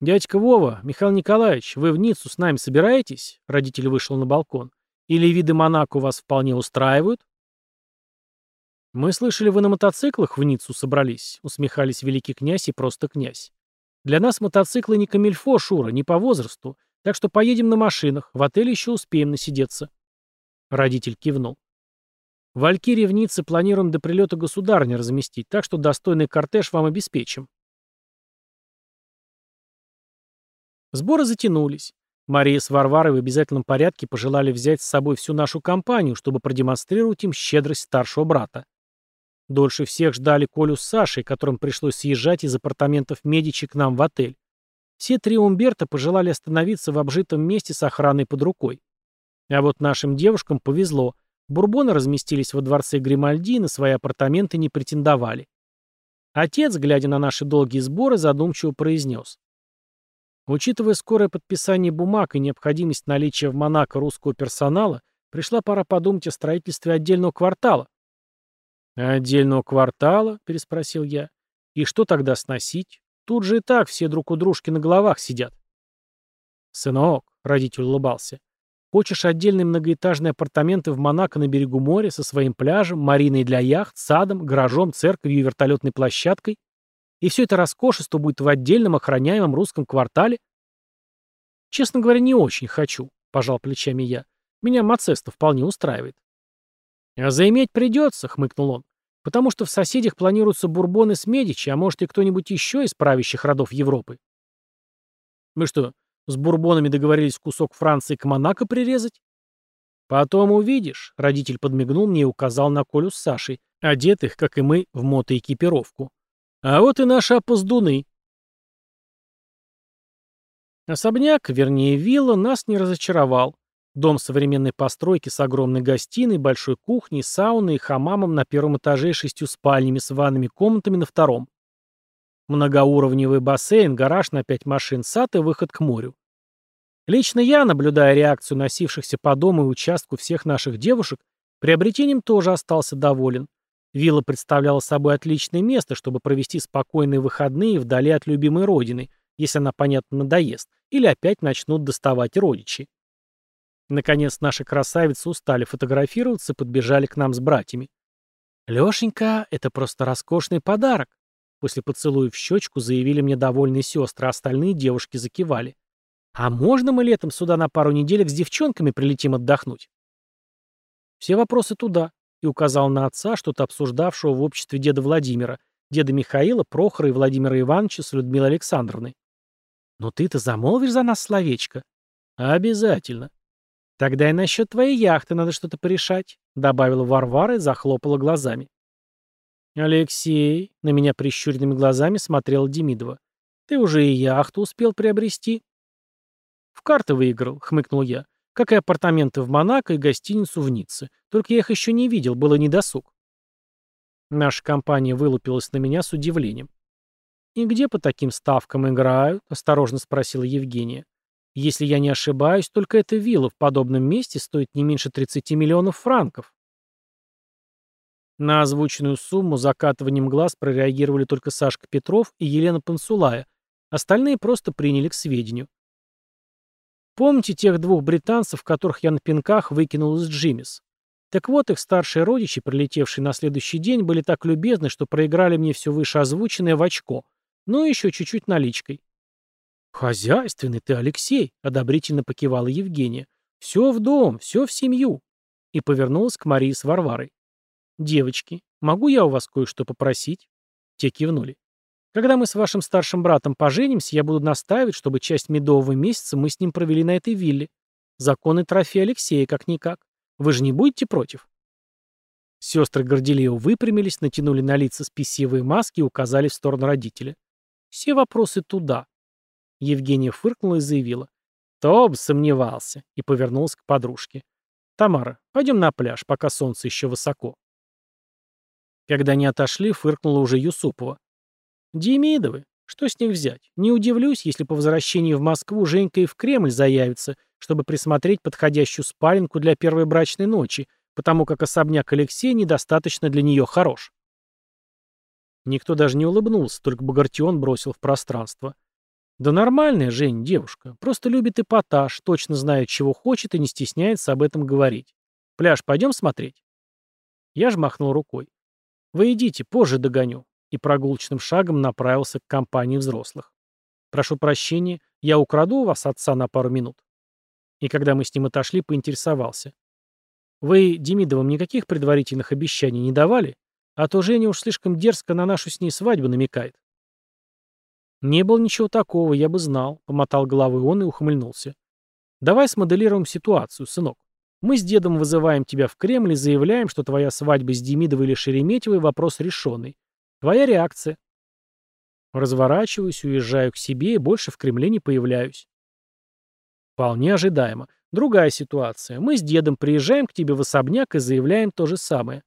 S1: «Дядька Вова, Михаил Николаевич, вы в Ниццу с нами собираетесь?» Родитель вышел на балкон. Или виды Монако вас вполне устраивают? Мы слышали, вы на мотоциклах в Ниццу собрались, усмехались великий князь и просто князь. Для нас мотоциклы не камильфо, Шура, не по возрасту, так что поедем на машинах, в отеле еще успеем насидеться. Родитель кивнул. Валькирии в Ницце планируем до прилета государни разместить, так что достойный кортеж вам обеспечим. Сборы затянулись. Мария с Варварой в обязательном порядке пожелали взять с собой всю нашу компанию, чтобы продемонстрировать им щедрость старшего брата. Дольше всех ждали Колю с Сашей, которым пришлось съезжать из апартаментов Медичи к нам в отель. Все три Умберта пожелали остановиться в обжитом месте с охраной под рукой. А вот нашим девушкам повезло. Бурбоны разместились во дворце Гримальди и на свои апартаменты не претендовали. Отец, глядя на наши долгие сборы, задумчиво произнес. Учитывая скорое подписание бумаг и необходимость наличия в Монако русского персонала, пришла пора подумать о строительстве отдельного квартала. «Отдельного квартала?» — переспросил я. «И что тогда сносить? Тут же и так все друг у дружки на головах сидят». «Сынок», — родитель улыбался, — «хочешь отдельные многоэтажные апартаменты в Монако на берегу моря со своим пляжем, мариной для яхт, садом, гаражом, церковью и вертолетной площадкой? И все это роскошество будет в отдельном охраняемом русском квартале? Честно говоря, не очень хочу, пожал плечами я. Меня Мацеста вполне устраивает. А заиметь придется, хмыкнул он. Потому что в соседях планируются бурбоны с Медичи, а может и кто-нибудь еще из правящих родов Европы. Мы что, с бурбонами договорились кусок Франции к Монако прирезать? Потом увидишь, родитель подмигнул мне и указал на Колю с Сашей, одетых, как и мы, в мотоэкипировку. А вот и наши опоздуны. Особняк, вернее вилла, нас не разочаровал. Дом современной постройки с огромной гостиной, большой кухней, сауной и хамамом на первом этаже и шестью спальнями с ванными комнатами на втором. Многоуровневый бассейн, гараж на пять машин, сад и выход к морю. Лично я, наблюдая реакцию носившихся по дому и участку всех наших девушек, приобретением тоже остался доволен. Вилла представляла собой отличное место, чтобы провести спокойные выходные вдали от любимой родины, если она, понятно, надоест, или опять начнут доставать родичи. Наконец наши красавицы устали фотографироваться и подбежали к нам с братьями. «Лешенька, это просто роскошный подарок!» После поцелуя в щечку заявили мне довольные сестры, а остальные девушки закивали. «А можно мы летом сюда на пару неделек с девчонками прилетим отдохнуть?» Все вопросы туда, и указал на отца, что-то обсуждавшего в обществе деда Владимира, деда Михаила, Прохора и Владимира Ивановича с Людмилой Александровной. «Но ты-то замолвишь за нас словечко?» «Обязательно». «Тогда и насчет твоей яхты надо что-то порешать», — добавила Варвара и захлопала глазами. «Алексей», — на меня прищуренными глазами смотрел Демидова, — «ты уже и яхту успел приобрести?» «В карты выиграл», — хмыкнул я, — «как и апартаменты в Монако и гостиницу в Ницце. Только я их еще не видел, было недосуг». Наша компания вылупилась на меня с удивлением. «И где по таким ставкам играют?» — осторожно спросила Евгения. Если я не ошибаюсь, только эта вилла в подобном месте стоит не меньше 30 миллионов франков. На озвученную сумму закатыванием глаз прореагировали только Сашка Петров и Елена Пансулая. Остальные просто приняли к сведению. Помните тех двух британцев, которых я на пинках выкинул из Джимис? Так вот, их старшие родичи, прилетевшие на следующий день, были так любезны, что проиграли мне все выше озвученное в очко, и еще чуть-чуть наличкой. «Хозяйственный ты, Алексей!» — одобрительно покивала Евгения. «Все в дом, все в семью!» И повернулась к Марии с Варварой. «Девочки, могу я у вас кое-что попросить?» Те кивнули. «Когда мы с вашим старшим братом поженимся, я буду настаивать, чтобы часть медового месяца мы с ним провели на этой вилле. Законный трофей Алексея, как-никак. Вы же не будете против?» Сестры горделиво выпрямились, натянули на лица спесивые маски и указали в сторону родителя. «Все вопросы туда. Евгения фыркнула и заявила. «Кто бы сомневался!» и повернулась к подружке. «Тамара, пойдем на пляж, пока солнце еще высоко». Когда они отошли, фыркнула уже Юсупова. «Демидовы, что с них взять? Не удивлюсь, если по возвращении в Москву Женька и в Кремль заявится, чтобы присмотреть подходящую спаленку для первой брачной ночи, потому как особняк Алексея недостаточно для нее хорош». Никто даже не улыбнулся, только Багратион бросил в пространство. Да нормальная Жень девушка, просто любит эпатаж, точно знает, чего хочет и не стесняется об этом говорить. Пляж пойдем смотреть? Я ж махнул рукой. Вы идите, позже догоню. И прогулочным шагом направился к компании взрослых. Прошу прощения, я украду у вас отца на пару минут. И когда мы с ним отошли, поинтересовался. Вы Демидовым никаких предварительных обещаний не давали? А то Женя уж слишком дерзко на нашу с ней свадьбу намекает. «Не было ничего такого, я бы знал», — помотал головой он и ухмыльнулся. «Давай смоделируем ситуацию, сынок. Мы с дедом вызываем тебя в Кремль и заявляем, что твоя свадьба с Демидовой или Шереметьевой — вопрос решенный. Твоя реакция?» Разворачиваюсь, уезжаю к себе и больше в Кремле не появляюсь. Вполне ожидаемо. Другая ситуация. Мы с дедом приезжаем к тебе в особняк и заявляем то же самое.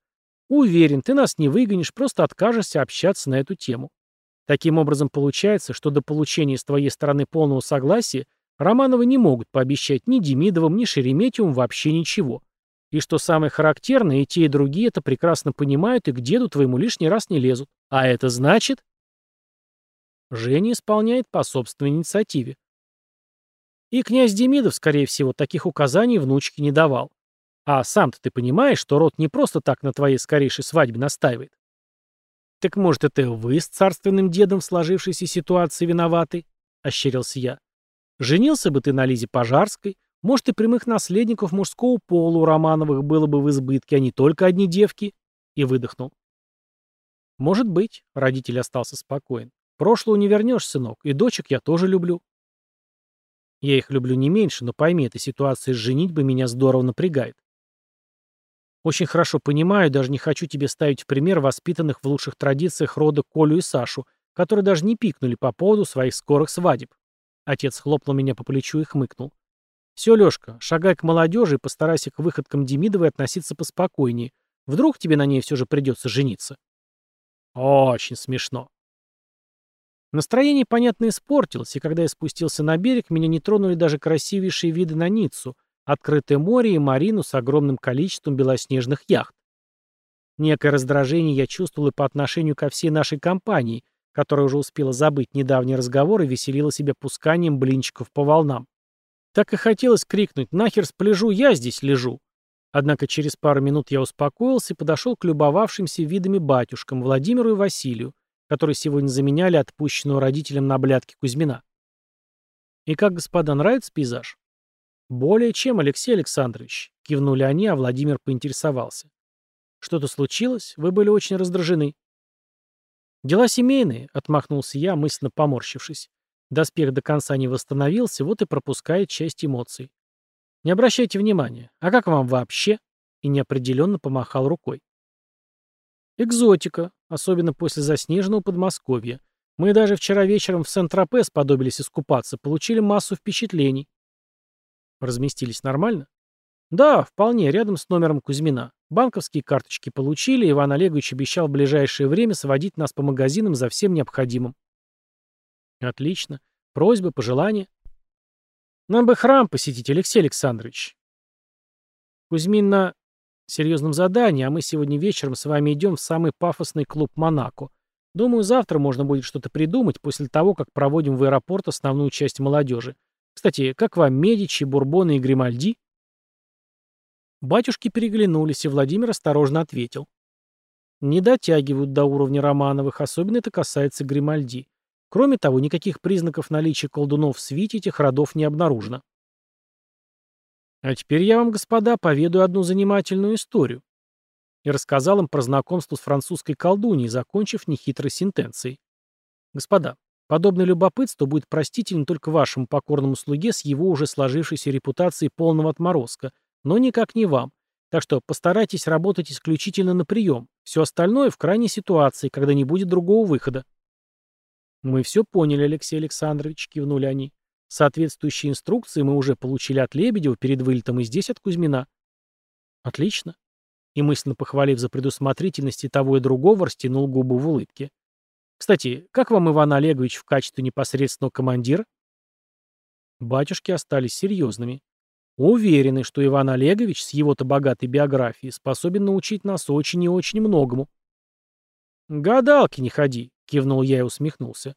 S1: Уверен, ты нас не выгонишь, просто откажешься общаться на эту тему. Таким образом, получается, что до получения с твоей стороны полного согласия Романовы не могут пообещать ни Демидовым, ни Шереметьевым вообще ничего. И что самое характерное, и те, и другие это прекрасно понимают и к деду твоему лишний раз не лезут. А это значит... Женя исполняет по собственной инициативе. И князь Демидов, скорее всего, таких указаний внучке не давал. А сам-то ты понимаешь, что род не просто так на твоей скорейшей свадьбе настаивает. «Так, может, это вы с царственным дедом в сложившейся ситуации виноваты?» — ощерился я. «Женился бы ты на Лизе Пожарской, может, и прямых наследников мужского пола у Романовых было бы в избытке, а не только одни девки?» И выдохнул. Может быть, родитель остался спокоен. Прошлого не вернешь, сынок, и дочек я тоже люблю. Я их люблю не меньше, но пойми, эта ситуация с женитьбой меня здорово напрягает. Очень хорошо понимаю, даже не хочу тебе ставить в пример воспитанных в лучших традициях рода Колю и Сашу, которые даже не пикнули по поводу своих скорых свадеб. Отец хлопнул меня по плечу и хмыкнул. «Все, Лешка, шагай к молодежи и постарайся к выходкам Демидовой относиться поспокойнее. Вдруг тебе на ней все же придется жениться». Очень смешно. Настроение, понятно, испортилось, и когда я спустился на берег, меня не тронули даже красивейшие виды на Ниццу, открытое море и марину с огромным количеством белоснежных яхт. Некое раздражение я чувствовал и по отношению ко всей нашей компании, которая уже успела забыть недавний разговор и веселила себя пусканием блинчиков по волнам. Так и хотелось крикнуть «Нахер спляжу, я здесь лежу!» Однако через пару минут я успокоился и подошел к любовавшимся видами батюшкам Владимиру и Василию, которые сегодня заменяли отпущенного родителям на блядке Кузьмина. «И как, господа, нравится пейзаж?» «Более чем, Алексей Александрович», — кивнули они, а Владимир поинтересовался. «Что-то случилось? Вы были очень раздражены». «Дела семейные», — отмахнулся я, мысленно поморщившись. Доспех до конца не восстановился, вот и пропускает часть эмоций. Не обращайте внимания. А как вам вообще? И неопределенно помахал рукой. Экзотика, особенно после заснеженного Подмосковья. Мы даже вчера вечером в Сент-Тропе сподобились искупаться, получили массу впечатлений. Разместились нормально? Да, вполне, рядом с номером Кузьмина. Банковские карточки получили, Иван Олегович обещал в ближайшее время сводить нас по магазинам за всем необходимым. Отлично. Просьбы, пожелания? Нам бы храм посетить, Алексей Александрович. Кузьмин на серьезном задании, а мы сегодня вечером с вами идем в самый пафосный клуб «Монако». Думаю, завтра можно будет что-то придумать после того, как проводим в аэропорт основную часть молодежи. Кстати, как вам Медичи, Бурбоны и Гримальди? Батюшки переглянулись, и Владимир осторожно ответил. Не дотягивают до уровня Романовых, особенно это касается Гримальди. Кроме того, никаких признаков наличия колдунов в свите этих родов не обнаружено. А теперь я вам, господа, поведаю одну занимательную историю. И рассказал им про знакомство с французской колдуньей, закончив нехитрой сентенцией. Господа, подобное любопытство будет простительно только вашему покорному слуге с его уже сложившейся репутацией полного отморозка, но никак не вам. Так что постарайтесь работать исключительно на прием. Все остальное в крайней ситуации, когда не будет другого выхода. «Мы все поняли, Алексей Александрович», — кивнули они. «Соответствующие инструкции мы уже получили от Лебедева перед вылетом и здесь от Кузьмина». «Отлично». И мысленно похвалив за предусмотрительность и того и другого, растянул губу в улыбке. «Кстати, как вам Иван Олегович в качестве непосредственного командира?» Батюшки остались серьезными. Уверены, что Иван Олегович с его-то богатой биографией способен научить нас очень и очень многому. «Гадалки не ходи», Кивнул я и усмехнулся.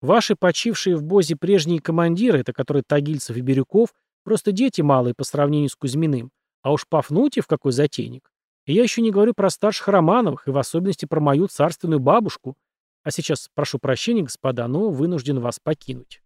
S1: Ваши почившие в Бозе прежние командиры, это которые Тагильцев и Бирюков, просто дети малые по сравнению с Кузьминым. А уж Пафнутьев какой затейник. И я еще не говорю про старших Романовых, и в особенности про мою царственную бабушку. А сейчас прошу прощения, господа, но вынужден вас покинуть.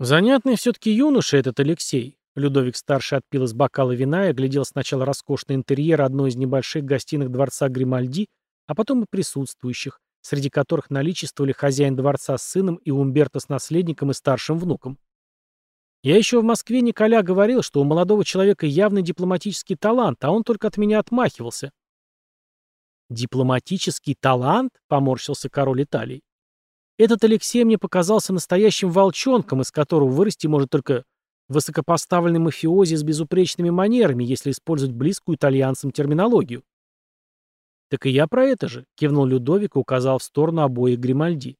S1: Занятный все-таки юноша этот Алексей. Людовик-старший отпил из бокала вина и оглядел сначала роскошный интерьер одной из небольших гостиных дворца Гримальди, а потом и присутствующих, среди которых наличествовали хозяин дворца с сыном и Умберто с наследником и старшим внуком. Я еще в Москве Николя говорил, что у молодого человека явный дипломатический талант, а он только от меня отмахивался. «Дипломатический талант?» — поморщился король Италии. «Этот Алексей мне показался настоящим волчонком, из которого вырасти может только Высокопоставленный мафиози с безупречными манерами, если использовать близкую итальянцам терминологию. «Так и я про это же», — кивнул Людовик и указал в сторону обоих Гримальди.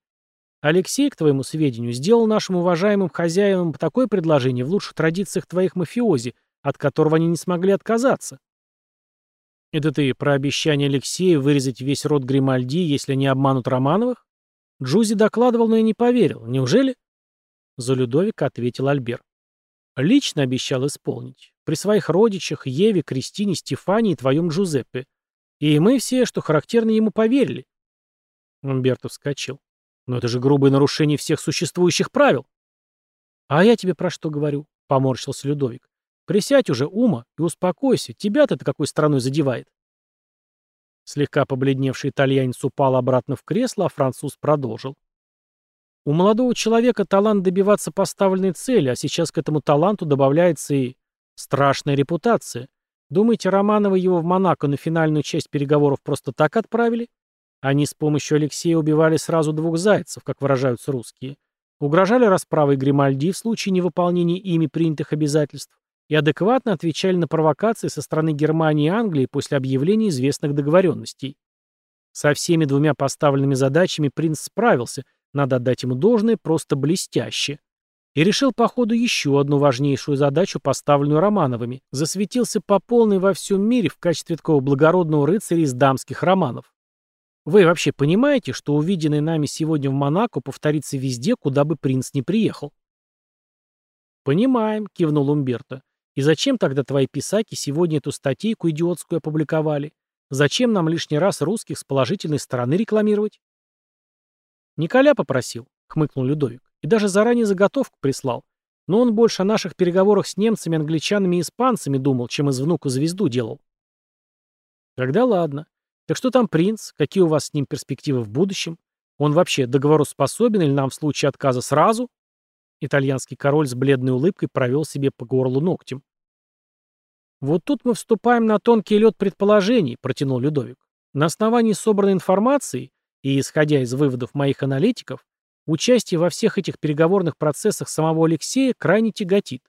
S1: «Алексей, к твоему сведению, сделал нашим уважаемым хозяевам такое предложение в лучших традициях твоих мафиози, от которого они не смогли отказаться». «Это ты про обещание Алексея вырезать весь род Гримальди, если не обманут Романовых?» Джузи докладывал, но я не поверил. Неужели?» За Людовика ответил Альбер. Лично обещал исполнить. При своих родичах, Еве, Кристине, Стефане и твоем Джузеппе. И мы все, что характерно, ему поверили. Умберто вскочил. Но это же грубое нарушение всех существующих правил. А я тебе про что говорю? Поморщился Людовик. Присядь уже, Ума, и успокойся. Тебя-то это какой страной задевает? Слегка побледневший итальянец упал обратно в кресло, а француз продолжил. У молодого человека талант добиваться поставленной цели, а сейчас к этому таланту добавляется и страшная репутация. Думаете, Романовы его в Монако на финальную часть переговоров просто так отправили? Они с помощью Алексея убивали сразу двух зайцев, как выражаются русские. Угрожали расправой Гримальди в случае невыполнения ими принятых обязательств и адекватно отвечали на провокации со стороны Германии и Англии после объявления известных договоренностей. Со всеми двумя поставленными задачами принц справился, надо отдать ему должное, просто блестяще. И решил по ходу еще одну важнейшую задачу, поставленную Романовыми. Засветился по полной во всем мире в качестве такого благородного рыцаря из дамских романов. Вы вообще понимаете, что увиденное нами сегодня в Монако повторится везде, куда бы принц не приехал? «Понимаем», — кивнул Умберто. «И зачем тогда твои писаки сегодня эту статейку идиотскую опубликовали? Зачем нам лишний раз русских с положительной стороны рекламировать?» «Николя попросил», — хмыкнул Людовик. И даже заранее заготовку прислал. Но он больше о наших переговорах с немцами, англичанами и испанцами думал, чем из внука звезду делал. Тогда ладно. Так что там принц? Какие у вас с ним перспективы в будущем? Он вообще договороспособен или нам в случае отказа сразу? Итальянский король с бледной улыбкой провел себе по горлу ногтем. «Вот тут мы вступаем на тонкий лед предположений», — протянул Людовик. «На основании собранной информации и исходя из выводов моих аналитиков, Участие во всех этих переговорных процессах самого Алексея крайне тяготит.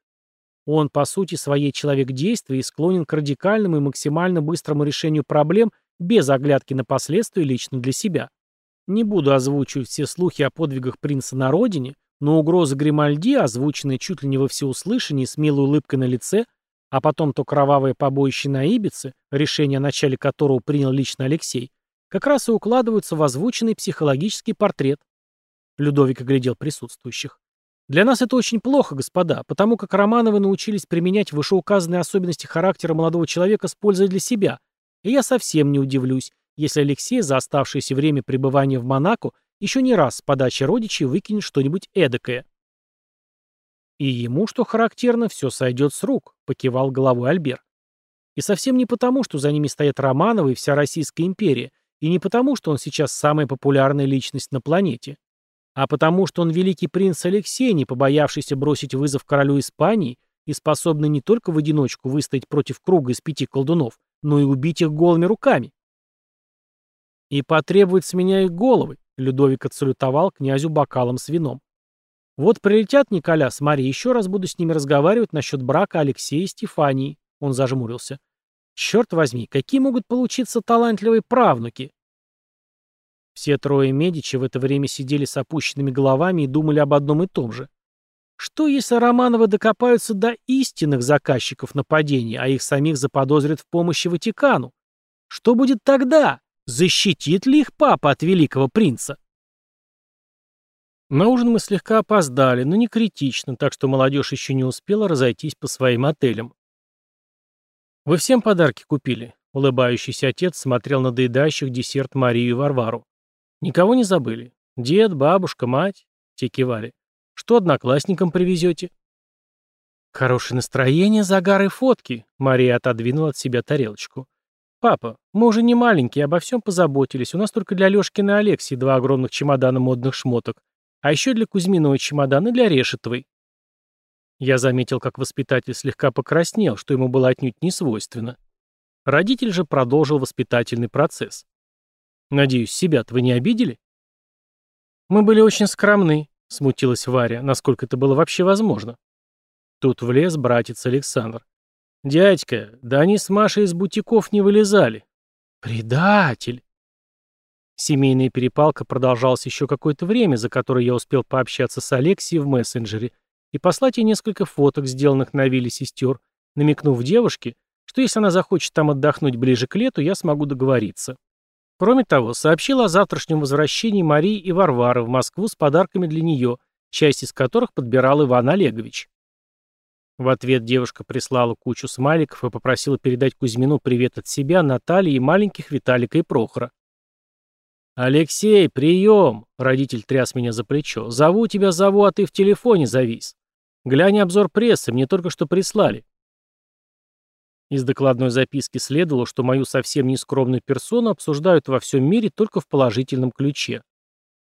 S1: Он, по сути, своей человек действия и склонен к радикальному и максимально быстрому решению проблем без оглядки на последствия лично для себя. Не буду озвучивать все слухи о подвигах принца на родине, но угрозы Гримальди, озвученные чуть ли не во всеуслышание с милой улыбкой на лице, а потом то кровавое побоище на Ибице, решение о начале которого принял лично Алексей, как раз и укладываются в озвученный психологический портрет, Людовик оглядел присутствующих. Для нас это очень плохо, господа, потому как Романовы научились применять вышеуказанные особенности характера молодого человека с пользой для себя. И я совсем не удивлюсь, если Алексей за оставшееся время пребывания в Монако еще не раз с подачи родичей выкинет что-нибудь эдакое. И ему, что характерно, все сойдет с рук, покивал головой Альбер. И совсем не потому, что за ними стоят Романовы и вся Российская империя, и не потому, что он сейчас самая популярная личность на планете а потому что он великий принц Алексей, не побоявшийся бросить вызов королю Испании и способный не только в одиночку выстоять против круга из пяти колдунов, но и убить их голыми руками. «И потребует с меня их головы», — Людовик отсалютовал князю бокалом с вином. «Вот прилетят Николя с Марией, еще раз буду с ними разговаривать насчет брака Алексея и Стефании», — он зажмурился. «Черт возьми, какие могут получиться талантливые правнуки?» Все трое Медичи в это время сидели с опущенными головами и думали об одном и том же. Что, если Романовы докопаются до истинных заказчиков нападения, а их самих заподозрят в помощи Ватикану? Что будет тогда? Защитит ли их папа от великого принца? На ужин мы слегка опоздали, но не критично, так что молодежь еще не успела разойтись по своим отелям. «Вы всем подарки купили?» Улыбающийся отец смотрел на доедающих десерт Марию и Варвару. Никого не забыли? Дед, бабушка, мать? Те кивали. Что одноклассникам привезете? Хорошее настроение, загар и фотки. Мария отодвинула от себя тарелочку. «Папа, мы уже не маленькие, обо всем позаботились. У нас только для Лешкина и Алексии два огромных чемодана модных шмоток. А еще для Кузьминого чемодана для Решетовой». Я заметил, как воспитатель слегка покраснел, что ему было отнюдь не свойственно. Родитель же продолжил воспитательный процесс. Надеюсь, себя-то вы не обидели? Мы были очень скромны, смутилась Варя, насколько это было вообще возможно. Тут влез братец Александр. «Дядька, да они с Машей из бутиков не вылезали». «Предатель!» Семейная перепалка продолжалась еще какое-то время, за которое я успел пообщаться с Алексией в мессенджере и послать ей несколько фоток, сделанных на вилле сестер, намекнув девушке, что если она захочет там отдохнуть ближе к лету, я смогу договориться. Кроме того, сообщил о завтрашнем возвращении Марии и Варвары в Москву с подарками для нее, часть из которых подбирал Иван Олегович. В ответ девушка прислала кучу смайликов и попросила передать Кузьмину привет от себя, Натальи и маленьких Виталика и Прохора. «Алексей, прием!» — родитель тряс меня за плечо. «Зову тебя, зову, а ты в телефоне завис. Глянь обзор прессы, мне только что прислали». Из докладной записки следовало, что мою совсем нескромную персону обсуждают во всем мире только в положительном ключе.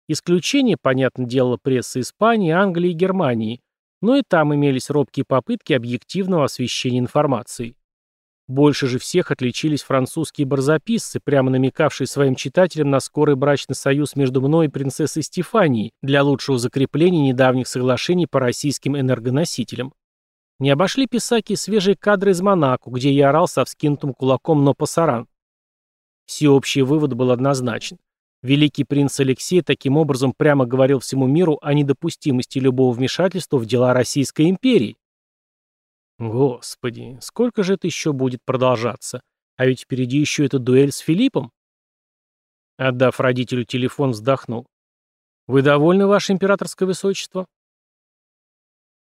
S1: Исключение, понятно, делала пресса Испании, Англии и Германии, но и там имелись робкие попытки объективного освещения информации. Больше же всех отличились французские барзаписцы, прямо намекавшие своим читателям на скорый брачный союз между мной и принцессой Стефанией для лучшего закрепления недавних соглашений по российским энергоносителям. Не обошли писаки свежие кадры из Монако, где я орал со вскинутым кулаком «но пасаран». Всеобщий вывод был однозначен. Великий принц Алексей таким образом прямо говорил всему миру о недопустимости любого вмешательства в дела Российской империи. Господи, сколько же это еще будет продолжаться? А ведь впереди еще эта дуэль с Филиппом. Отдав родителю телефон, вздохнул. «Вы довольны, ваше императорское высочество?»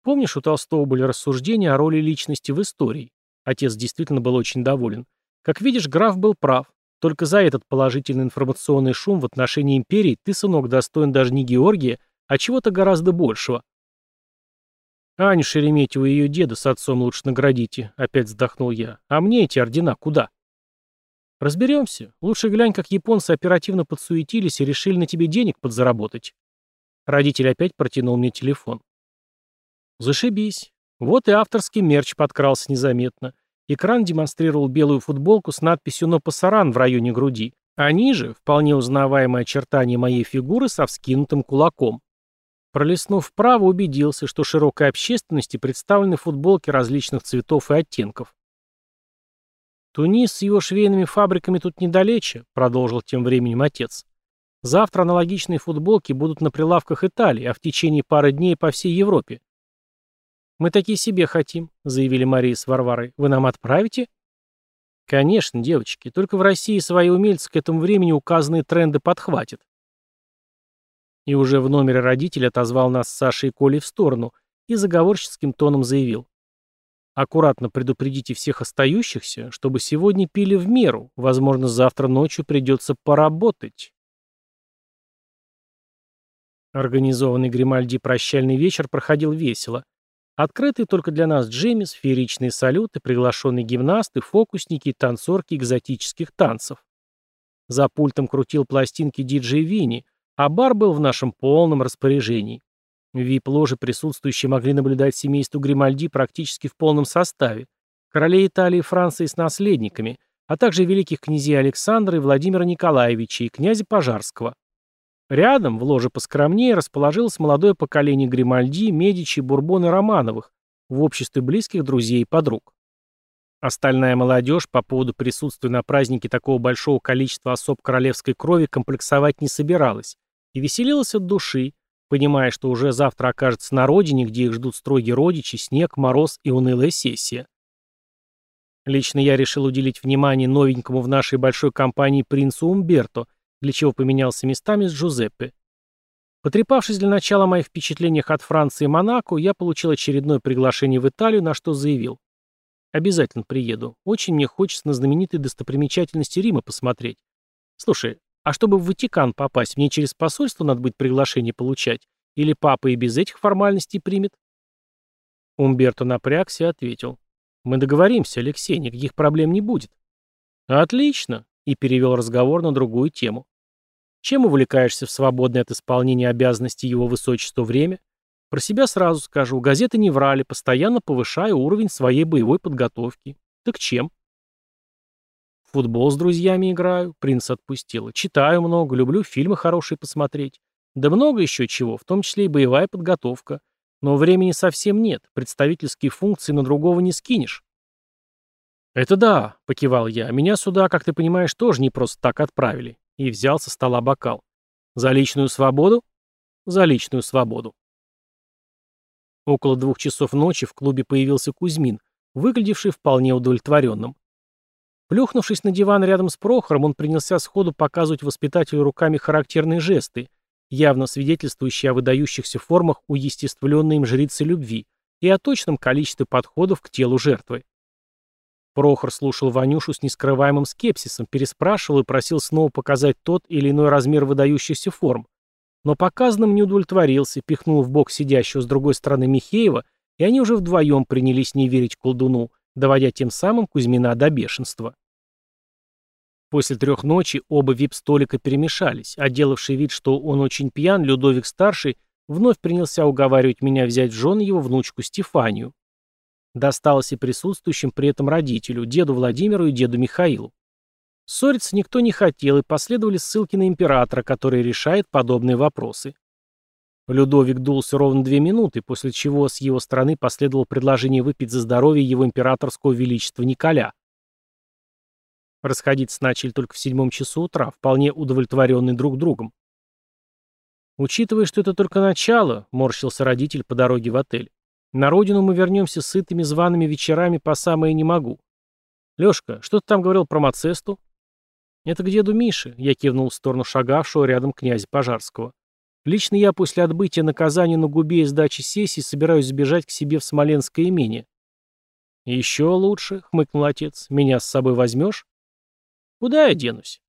S1: Помнишь, у Толстого были рассуждения о роли личности в истории? Отец действительно был очень доволен. Как видишь, граф был прав. Только за этот положительный информационный шум в отношении империи ты, сынок, достоин даже не Георгия, а чего-то гораздо большего. Аню Шереметьеву и ее деда с отцом лучше наградите, опять вздохнул я. А мне эти ордена куда? Разберемся. Лучше глянь, как японцы оперативно подсуетились и решили на тебе денег подзаработать. Родитель опять протянул мне телефон. Зашибись. Вот и авторский мерч подкрался незаметно. Экран демонстрировал белую футболку с надписью «Но пасаран» в районе груди, а ниже — вполне узнаваемое очертание моей фигуры со вскинутым кулаком. Пролистнув вправо, убедился, что широкой общественности представлены футболки различных цветов и оттенков. «Тунис с его швейными фабриками тут недалече», — продолжил тем временем отец. «Завтра аналогичные футболки будут на прилавках Италии, а в течение пары дней по всей Европе. «Мы такие себе хотим», — заявили Мария с Варварой. «Вы нам отправите?» «Конечно, девочки. Только в России свои умельцы к этому времени указанные тренды подхватят». И уже в номере родитель отозвал нас с Сашей и Колей в сторону и заговорческим тоном заявил. «Аккуратно предупредите всех остающихся, чтобы сегодня пили в меру. Возможно, завтра ночью придется поработать». Организованный Гримальди прощальный вечер проходил весело. Открытые только для нас Джимми, сферичные салюты, приглашенные гимнасты, фокусники и танцорки экзотических танцев. За пультом крутил пластинки диджей Винни, а бар был в нашем полном распоряжении. В вип-ложе присутствующие могли наблюдать семейство Гримальди практически в полном составе, королей Италии и Франции с наследниками, а также великих князей Александра и Владимира Николаевича и князя Пожарского. Рядом, в ложе поскромнее, расположилось молодое поколение Гримальди, Медичи, Бурбон и Романовых в обществе близких друзей и подруг. Остальная молодежь по поводу присутствия на празднике такого большого количества особ королевской крови комплексовать не собиралась и веселилась от души, понимая, что уже завтра окажется на родине, где их ждут строгие родичи, снег, мороз и унылая сессия. Лично я решил уделить внимание новенькому в нашей большой компании принцу Умберто – для чего поменялся местами с Джузеппе. Потрепавшись для начала о моих впечатлениях от Франции и Монако, я получил очередное приглашение в Италию, на что заявил. Обязательно приеду. Очень мне хочется на знаменитые достопримечательности Рима посмотреть. Слушай, а чтобы в Ватикан попасть, мне через посольство надо быть приглашение получать? Или папа и без этих формальностей примет? Умберто напрягся и ответил. Мы договоримся, Алексей, никаких проблем не будет. Отлично. И перевел разговор на другую тему. Чем увлекаешься в свободное от исполнения обязанностей его высочества время? Про себя сразу скажу, газеты не врали, постоянно повышая уровень своей боевой подготовки. Так чем? Футбол с друзьями играю, принц отпустила. Читаю много, люблю фильмы хорошие посмотреть. Да много еще чего, в том числе и боевая подготовка. Но времени совсем нет, представительские функции на другого не скинешь. «Это да», — покивал я. «Меня сюда, как ты понимаешь, тоже не просто так отправили и взял со стола бокал. «За личную свободу?» «За личную свободу». Около двух часов ночи в клубе появился Кузьмин, выглядевший вполне удовлетворенным. Плюхнувшись на диван рядом с Прохором, он принялся сходу показывать воспитателю руками характерные жесты, явно свидетельствующие о выдающихся формах уестествленной им жрицы любви и о точном количестве подходов к телу жертвы. Прохор слушал Ванюшу с нескрываемым скепсисом, переспрашивал и просил снова показать тот или иной размер выдающихся форм. Но показанным не удовлетворился, пихнул в бок сидящего с другой стороны Михеева, и они уже вдвоем принялись не верить колдуну, доводя тем самым Кузьмина до бешенства. После трех ночи оба вип-столика перемешались, а делавший вид, что он очень пьян, Людовик-старший вновь принялся уговаривать меня взять в жены его внучку Стефанию. Досталось и присутствующим при этом родителю, деду Владимиру и деду Михаилу. Ссориться никто не хотел, и последовали ссылки на императора, который решает подобные вопросы. Людовик дулся ровно две минуты, после чего с его стороны последовало предложение выпить за здоровье его императорского величества Николя. Расходиться начали только в седьмом часу утра, вполне удовлетворенные друг другом. Учитывая, что это только начало, морщился родитель по дороге в отель. На родину мы вернемся сытыми зваными вечерами по самое не могу. Лешка, что ты там говорил про Мацесту? «Это к деду Мише», — я кивнул в сторону шагавшего рядом князя Пожарского. «Лично я после отбытия наказания на губе и сдачи сессии собираюсь сбежать к себе в Смоленское имение». «Еще лучше», — хмыкнул отец. «Меня с собой возьмешь?» «Куда я денусь?»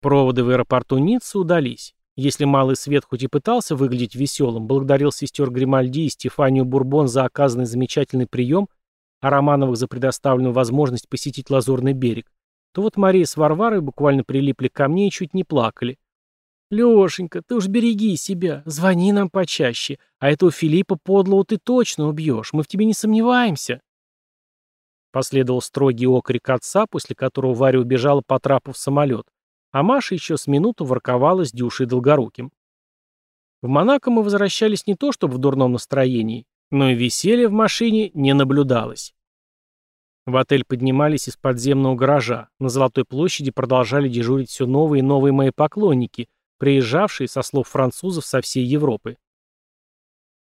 S1: Проводы в аэропорту Ниццы удались. Если малый свет хоть и пытался выглядеть веселым, благодарил сестер Гримальди и Стефанию Бурбон за оказанный замечательный прием — а Романовых за предоставленную возможность посетить Лазурный берег, то вот Мария с Варварой буквально прилипли ко мне и чуть не плакали. «Лешенька, ты уж береги себя, звони нам почаще, а этого Филиппа подлого ты точно убьешь, мы в тебе не сомневаемся». Последовал строгий окрик отца, после которого Варя убежала по трапу в самолет, а Маша еще с минуту ворковала с Дюшей Долгоруким. В Монако мы возвращались не то чтобы в дурном настроении, но и веселья в машине не наблюдалось. В отель поднимались из подземного гаража. На Золотой площади продолжали дежурить все новые и новые мои поклонники, приезжавшие, со слов французов, со всей Европы.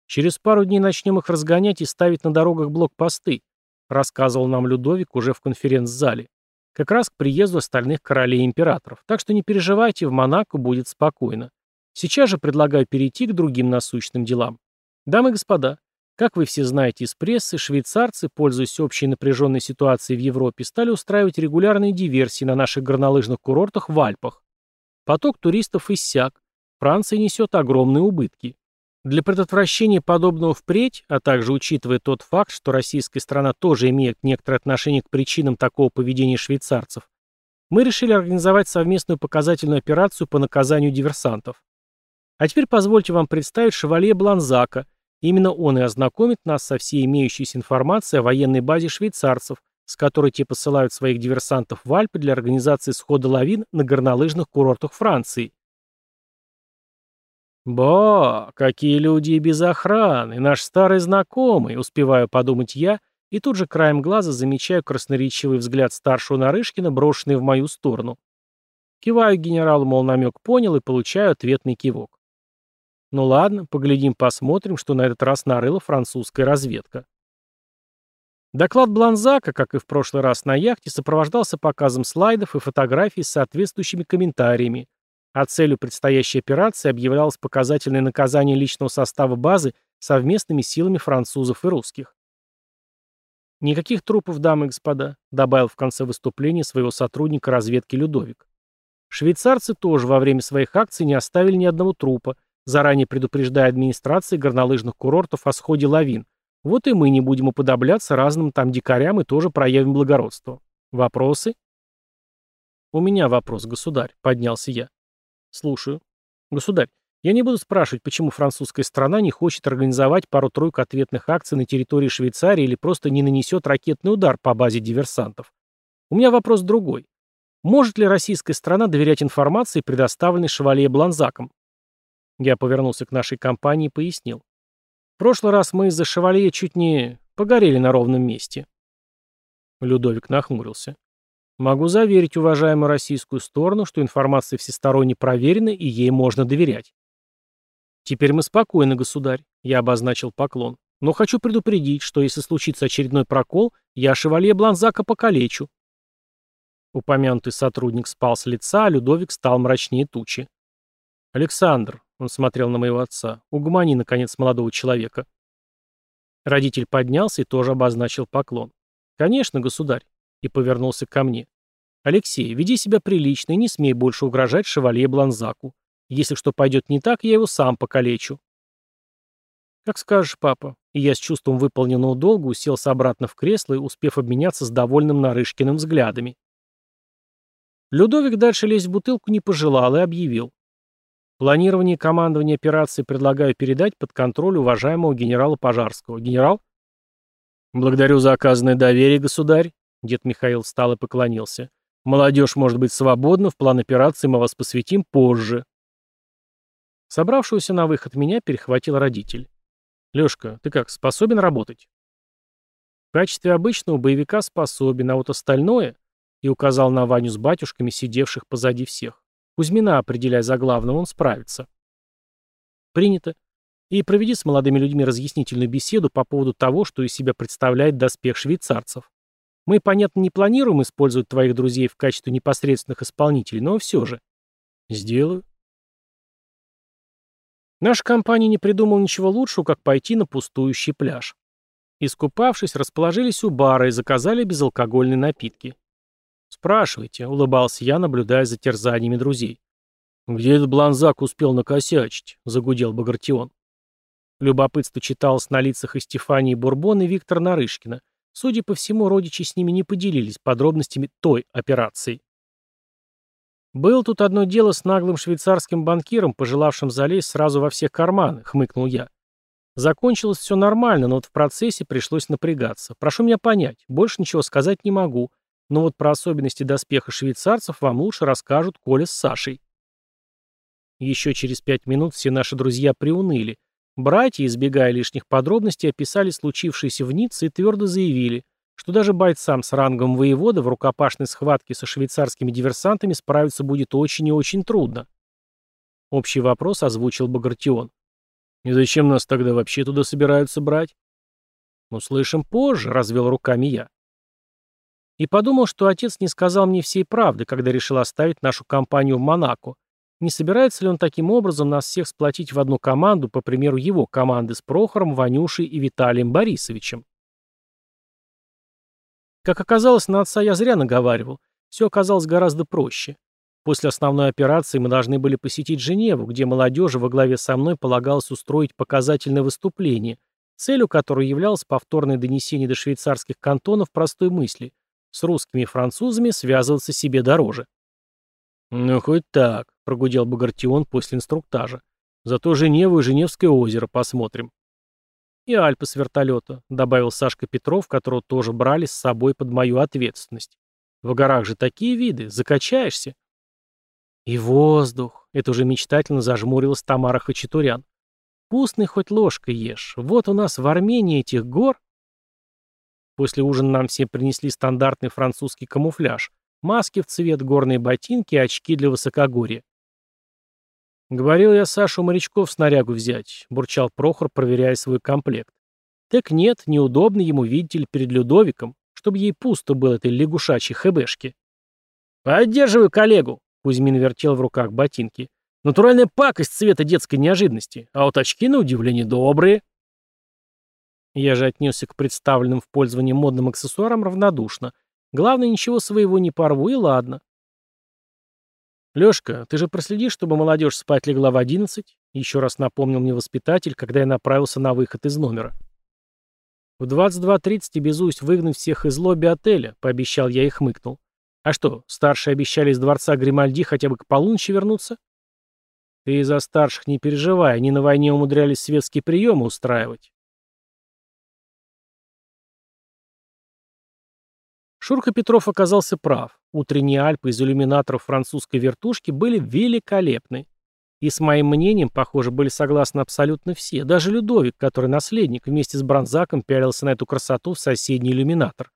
S1: «Через пару дней начнем их разгонять и ставить на дорогах блокпосты», рассказывал нам Людовик уже в конференц-зале. Как раз к приезду остальных королей и императоров. Так что не переживайте, в Монако будет спокойно. Сейчас же предлагаю перейти к другим насущным делам. Дамы и господа, как вы все знаете из прессы, швейцарцы, пользуясь общей напряженной ситуацией в Европе, стали устраивать регулярные диверсии на наших горнолыжных курортах в Альпах. Поток туристов иссяк. Франция несет огромные убытки. Для предотвращения подобного впредь, а также учитывая тот факт, что российская страна тоже имеет некоторое отношение к причинам такого поведения швейцарцев, мы решили организовать совместную показательную операцию по наказанию диверсантов. А теперь позвольте вам представить шевалье Бланзака – Именно он и ознакомит нас со всей имеющейся информацией о военной базе швейцарцев, с которой те посылают своих диверсантов в Альпы для организации схода лавин на горнолыжных курортах Франции. «Ба, какие люди без охраны, наш старый знакомый», успеваю подумать я, и тут же краем глаза замечаю красноречивый взгляд старшего Нарышкина, брошенный в мою сторону. Киваю генералу, мол, намек понял, и получаю ответный кивок. Ну ладно, поглядим, посмотрим, что на этот раз нарыла французская разведка. Доклад Бланзака, как и в прошлый раз на яхте, сопровождался показом слайдов и фотографий с соответствующими комментариями, а целью предстоящей операции объявлялось показательное наказание личного состава базы совместными силами французов и русских. «Никаких трупов, дамы и господа», — добавил в конце выступления своего сотрудника разведки Людовик. Швейцарцы тоже во время своих акций не оставили ни одного трупа, заранее предупреждая администрации горнолыжных курортов о сходе лавин. Вот и мы не будем уподобляться разным там дикарям и тоже проявим благородство. Вопросы? У меня вопрос, государь, поднялся я. Слушаю. Государь, я не буду спрашивать, почему французская страна не хочет организовать пару-тройку ответных акций на территории Швейцарии или просто не нанесет ракетный удар по базе диверсантов. У меня вопрос другой. Может ли российская страна доверять информации, предоставленной шевалье Бланзаком? Я повернулся к нашей компании и пояснил. В прошлый раз мы из-за шевалье чуть не погорели на ровном месте. Людовик нахмурился. Могу заверить уважаемую российскую сторону, что информация всесторонне проверена и ей можно доверять. Теперь мы спокойны, государь, я обозначил поклон. Но хочу предупредить, что если случится очередной прокол, я шевалье Бланзака покалечу. Упомянутый сотрудник спал с лица, а Людовик стал мрачнее тучи. «Александр, он смотрел на моего отца. «Угомони, наконец, молодого человека». Родитель поднялся и тоже обозначил поклон. «Конечно, государь», и повернулся ко мне. «Алексей, веди себя прилично и не смей больше угрожать шевалье Бланзаку. Если что пойдет не так, я его сам покалечу». «Как скажешь, папа». И я с чувством выполненного долга уселся обратно в кресло и успев обменяться с довольным Нарышкиным взглядами. Людовик дальше лезть в бутылку не пожелал и объявил. Планирование и командование операции предлагаю передать под контроль уважаемого генерала Пожарского. Генерал? Благодарю за оказанное доверие, государь. Дед Михаил встал и поклонился. Молодежь может быть свободна, в план операции мы вас посвятим позже. Собравшуюся на выход меня перехватил родитель. «Лёшка, ты как, способен работать?» В качестве обычного боевика способен, а вот остальное, и указал на Ваню с батюшками, сидевших позади всех. Кузьмина, определяя за главного, он справится. Принято. И проведи с молодыми людьми разъяснительную беседу по поводу того, что из себя представляет доспех швейцарцев. Мы, понятно, не планируем использовать твоих друзей в качестве непосредственных исполнителей, но все же. Сделаю. Наша компания не придумала ничего лучшего, как пойти на пустующий пляж. Искупавшись, расположились у бара и заказали безалкогольные напитки. «Спрашивайте», — улыбался я, наблюдая за терзаниями друзей. «Где этот Бланзак успел накосячить?» — загудел Багратион. Любопытство читалось на лицах и Стефании Бурбон и Виктора Нарышкина. Судя по всему, родичи с ними не поделились подробностями той операции. «Было тут одно дело с наглым швейцарским банкиром, пожелавшим залезть сразу во всех карманы», — хмыкнул я. «Закончилось все нормально, но вот в процессе пришлось напрягаться. Прошу меня понять, больше ничего сказать не могу. Но вот про особенности доспеха швейцарцев вам лучше расскажут Коля с Сашей. Еще через пять минут все наши друзья приуныли. Братья, избегая лишних подробностей, описали случившееся в Ницце и твердо заявили, что даже бойцам с рангом воевода в рукопашной схватке со швейцарскими диверсантами справиться будет очень и очень трудно. Общий вопрос озвучил Багратион. «И зачем нас тогда вообще туда собираются брать?» «Услышим позже», — развел руками я. И подумал, что отец не сказал мне всей правды, когда решил оставить нашу компанию в Монако. Не собирается ли он таким образом нас всех сплотить в одну команду, по примеру его команды с Прохором, Ванюшей и Виталием Борисовичем? Как оказалось, на отца я зря наговаривал. Все оказалось гораздо проще. После основной операции мы должны были посетить Женеву, где молодежи во главе со мной полагалось устроить показательное выступление, целью которого являлось повторное донесение до швейцарских кантонов простой мысли с русскими и французами связываться себе дороже. «Ну, хоть так», — прогудел Багратион после инструктажа. «Зато Женеву и Женевское озеро посмотрим». «И Альпы с вертолета», — добавил Сашка Петров, которого тоже брали с собой под мою ответственность. «В горах же такие виды, закачаешься». «И воздух», — это уже мечтательно зажмурилась Тамара Хачатурян. «Вкусный хоть ложкой ешь. Вот у нас в Армении этих гор...» После ужина нам все принесли стандартный французский камуфляж. Маски в цвет, горные ботинки и очки для высокогорья. «Говорил я Сашу морячков снарягу взять», — бурчал Прохор, проверяя свой комплект. «Так нет, неудобно ему, видите ли, перед Людовиком, чтобы ей пусто было этой лягушачьей хэбэшки». «Поддерживаю коллегу», — Кузьмин вертел в руках ботинки. «Натуральная пакость цвета детской неожиданности, а вот очки, на удивление, добрые». Я же отнесся к представленным в пользование модным аксессуарам равнодушно. Главное, ничего своего не порву, и ладно. «Лёшка, ты же проследи, чтобы молодежь спать легла в одиннадцать?» Еще раз напомнил мне воспитатель, когда я направился на выход из номера. «В 22.30 обязуюсь выгнать всех из лобби отеля», — пообещал я и хмыкнул. «А что, старшие обещали из дворца Гримальди хотя бы к полуночи вернуться?» «Ты из-за старших не переживай, они на войне умудрялись светские приемы устраивать. Шурка Петров оказался прав. Утренние Альпы из иллюминаторов французской вертушки были великолепны. И с моим мнением, похоже, были согласны абсолютно все. Даже Людовик, который наследник, вместе с Бронзаком пялился на эту красоту в соседний иллюминатор.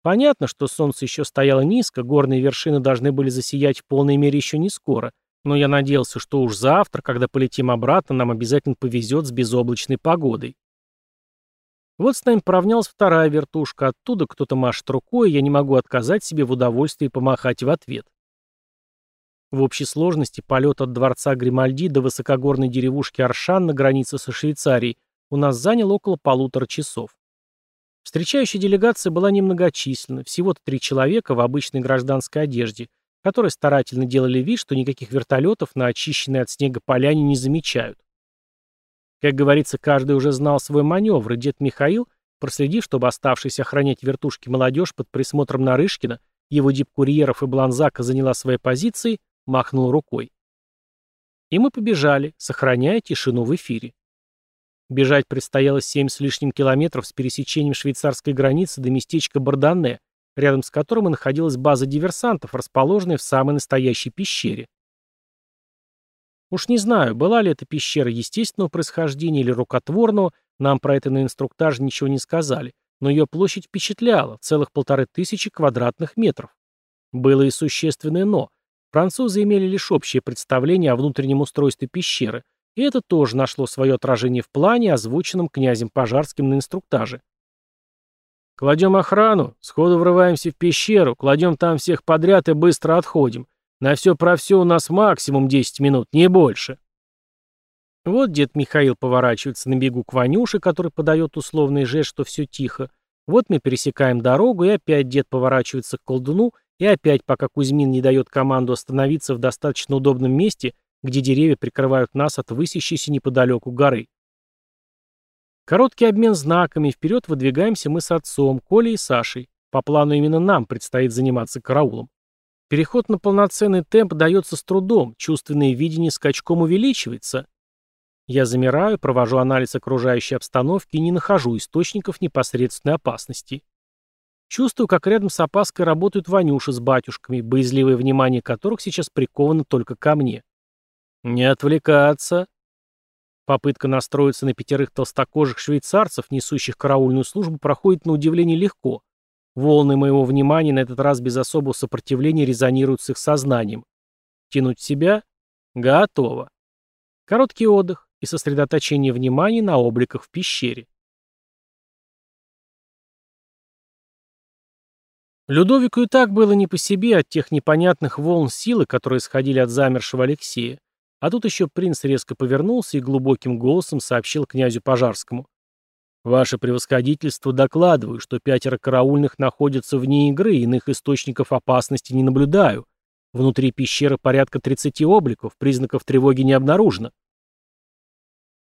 S1: Понятно, что солнце еще стояло низко, горные вершины должны были засиять в полной мере еще не скоро, но я надеялся, что уж завтра, когда полетим обратно, нам обязательно повезет с безоблачной погодой. Вот с нами поравнялась вторая вертушка, оттуда кто-то машет рукой, я не могу отказать себе в удовольствии помахать в ответ. В общей сложности полет от дворца Гримальди до высокогорной деревушки Аршан на границе со Швейцарией у нас занял около полутора часов. Встречающая делегация была немногочисленна, всего-то три человека в обычной гражданской одежде, которые старательно делали вид, что никаких вертолетов на очищенной от снега поляне не замечают. Как говорится, каждый уже знал свой маневр, и дед Михаил, проследив, чтобы оставшись охранять вертушки молодежь под присмотром Нарышкина, его дипкурьеров и Бланзака заняла свои позиции, махнул рукой. И мы побежали, сохраняя тишину в эфире. Бежать предстояло семь с лишним километров с пересечением швейцарской границы до местечка Бардане, рядом с которым и находилась база диверсантов, расположенная в самой настоящей пещере. Уж не знаю, была ли это пещера естественного происхождения или рукотворного, нам про это на инструктаже ничего не сказали, но ее площадь впечатляла, целых полторы тысячи квадратных метров. Было и существенное «но». Французы имели лишь общее представление о внутреннем устройстве пещеры, и это тоже нашло свое отражение в плане, озвученном князем Пожарским на инструктаже. «Кладем охрану, сходу врываемся в пещеру, кладем там всех подряд и быстро отходим. На все про все у нас максимум 10 минут, не больше». Вот дед Михаил поворачивается на бегу к Ванюше, который подает условный жест, что все тихо. Вот мы пересекаем дорогу, и опять дед поворачивается к колдуну, и опять, пока Кузьмин не дает команду остановиться в достаточно удобном месте, где деревья прикрывают нас от высящейся неподалеку горы. Короткий обмен знаками, вперед выдвигаемся мы с отцом, Колей и Сашей. По плану именно нам предстоит заниматься караулом. Переход на полноценный темп дается с трудом, чувственное видение скачком увеличивается. Я замираю, провожу анализ окружающей обстановки и не нахожу источников непосредственной опасности. Чувствую, как рядом с опаской работают Ванюша с батюшками, боязливое внимание которых сейчас приковано только ко мне. «Не отвлекаться!» Попытка настроиться на пятерых толстокожих швейцарцев, несущих караульную службу, проходит на удивление легко. Волны моего внимания на этот раз без особого сопротивления резонируют с их сознанием. Тянуть себя? Готово. Короткий отдых и сосредоточение внимания на обликах в пещере. Людовику и так было не по себе от тех непонятных волн силы, которые исходили от замершего Алексея. А тут еще принц резко повернулся и глубоким голосом сообщил князю Пожарскому. «Ваше превосходительство докладываю, что пятеро караульных находятся вне игры, иных источников опасности не наблюдаю. Внутри пещеры порядка 30 обликов, признаков тревоги не обнаружено».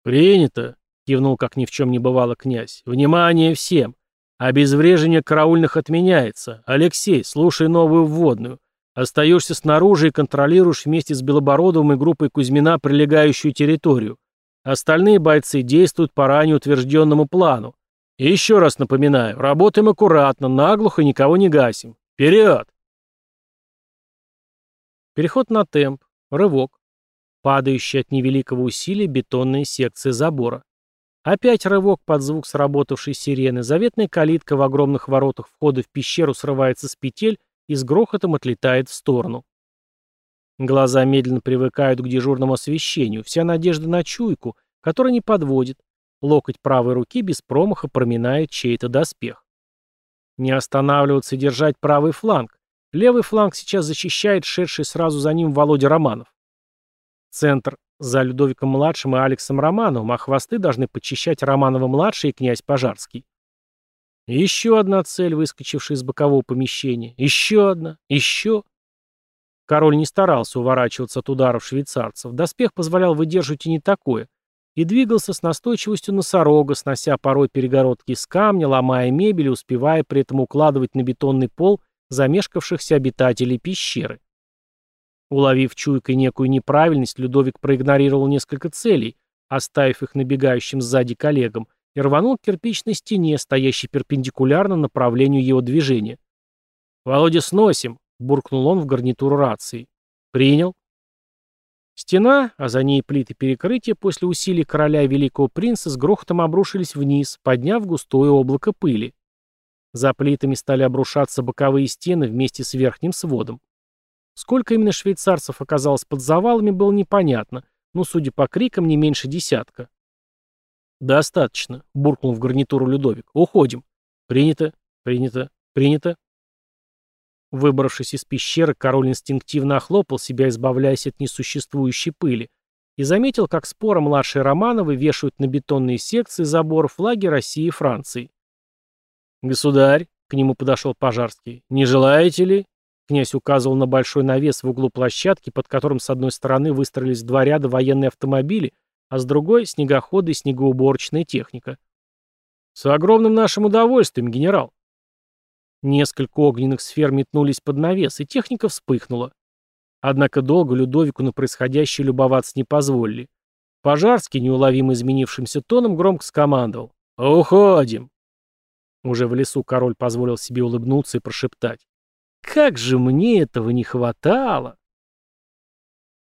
S1: «Принято», — кивнул, как ни в чем не бывало князь. «Внимание всем! Обезвреживание караульных отменяется. Алексей, слушай новую вводную. Остаешься снаружи и контролируешь вместе с Белобородовым и группой Кузьмина прилегающую территорию. Остальные бойцы действуют по ранее утвержденному плану. И еще раз напоминаю, работаем аккуратно, наглухо никого не гасим. Вперед! Переход на темп. Рывок. Падающая от невеликого усилия бетонная секция забора. Опять рывок под звук сработавшей сирены. Заветная калитка в огромных воротах входа в пещеру срывается с петель и с грохотом отлетает в сторону. Глаза медленно привыкают к дежурному освещению, вся надежда на чуйку, которая не подводит. Локоть правой руки без промаха проминает чей-то доспех. Не останавливаться держать правый фланг. Левый фланг сейчас защищает шедший сразу за ним Володя Романов. Центр за Людовиком-младшим и Алексом Романовым, а хвосты должны подчищать Романова-младший и князь Пожарский. Еще одна цель, выскочившая из бокового помещения. Еще одна. Еще. Король не старался уворачиваться от ударов швейцарцев. Доспех позволял выдерживать и не такое. И двигался с настойчивостью носорога, снося порой перегородки из камня, ломая мебель и успевая при этом укладывать на бетонный пол замешкавшихся обитателей пещеры. Уловив чуйкой некую неправильность, Людовик проигнорировал несколько целей, оставив их набегающим сзади коллегам, и рванул к кирпичной стене, стоящей перпендикулярно направлению его движения. «Володя, сносим!» — буркнул он в гарнитуру рации. «Принял». Стена, а за ней плиты перекрытия после усилий короля и великого принца с грохотом обрушились вниз, подняв густое облако пыли. За плитами стали обрушаться боковые стены вместе с верхним сводом. Сколько именно швейцарцев оказалось под завалами, было непонятно, но, судя по крикам, не меньше десятка. «Достаточно», — буркнул в гарнитуру Людовик. «Уходим». «Принято, принято, принято». Выбравшись из пещеры, король инстинктивно охлопал себя, избавляясь от несуществующей пыли, и заметил, как споро младшие Романовы вешают на бетонные секции заборов флаги России и Франции. «Государь», — к нему подошел Пожарский, — «не желаете ли?» Князь указывал на большой навес в углу площадки, под которым с одной стороны выстроились два ряда военные автомобили, а с другой — снегоходы и снегоуборочная техника. «С огромным нашим удовольствием, генерал!» Несколько огненных сфер метнулись под навес, и техника вспыхнула. Однако долго Людовику на происходящее любоваться не позволили. Пожарский, неуловимо изменившимся тоном, громко скомандовал. «Уходим!» Уже в лесу король позволил себе улыбнуться и прошептать. «Как же мне этого не хватало!»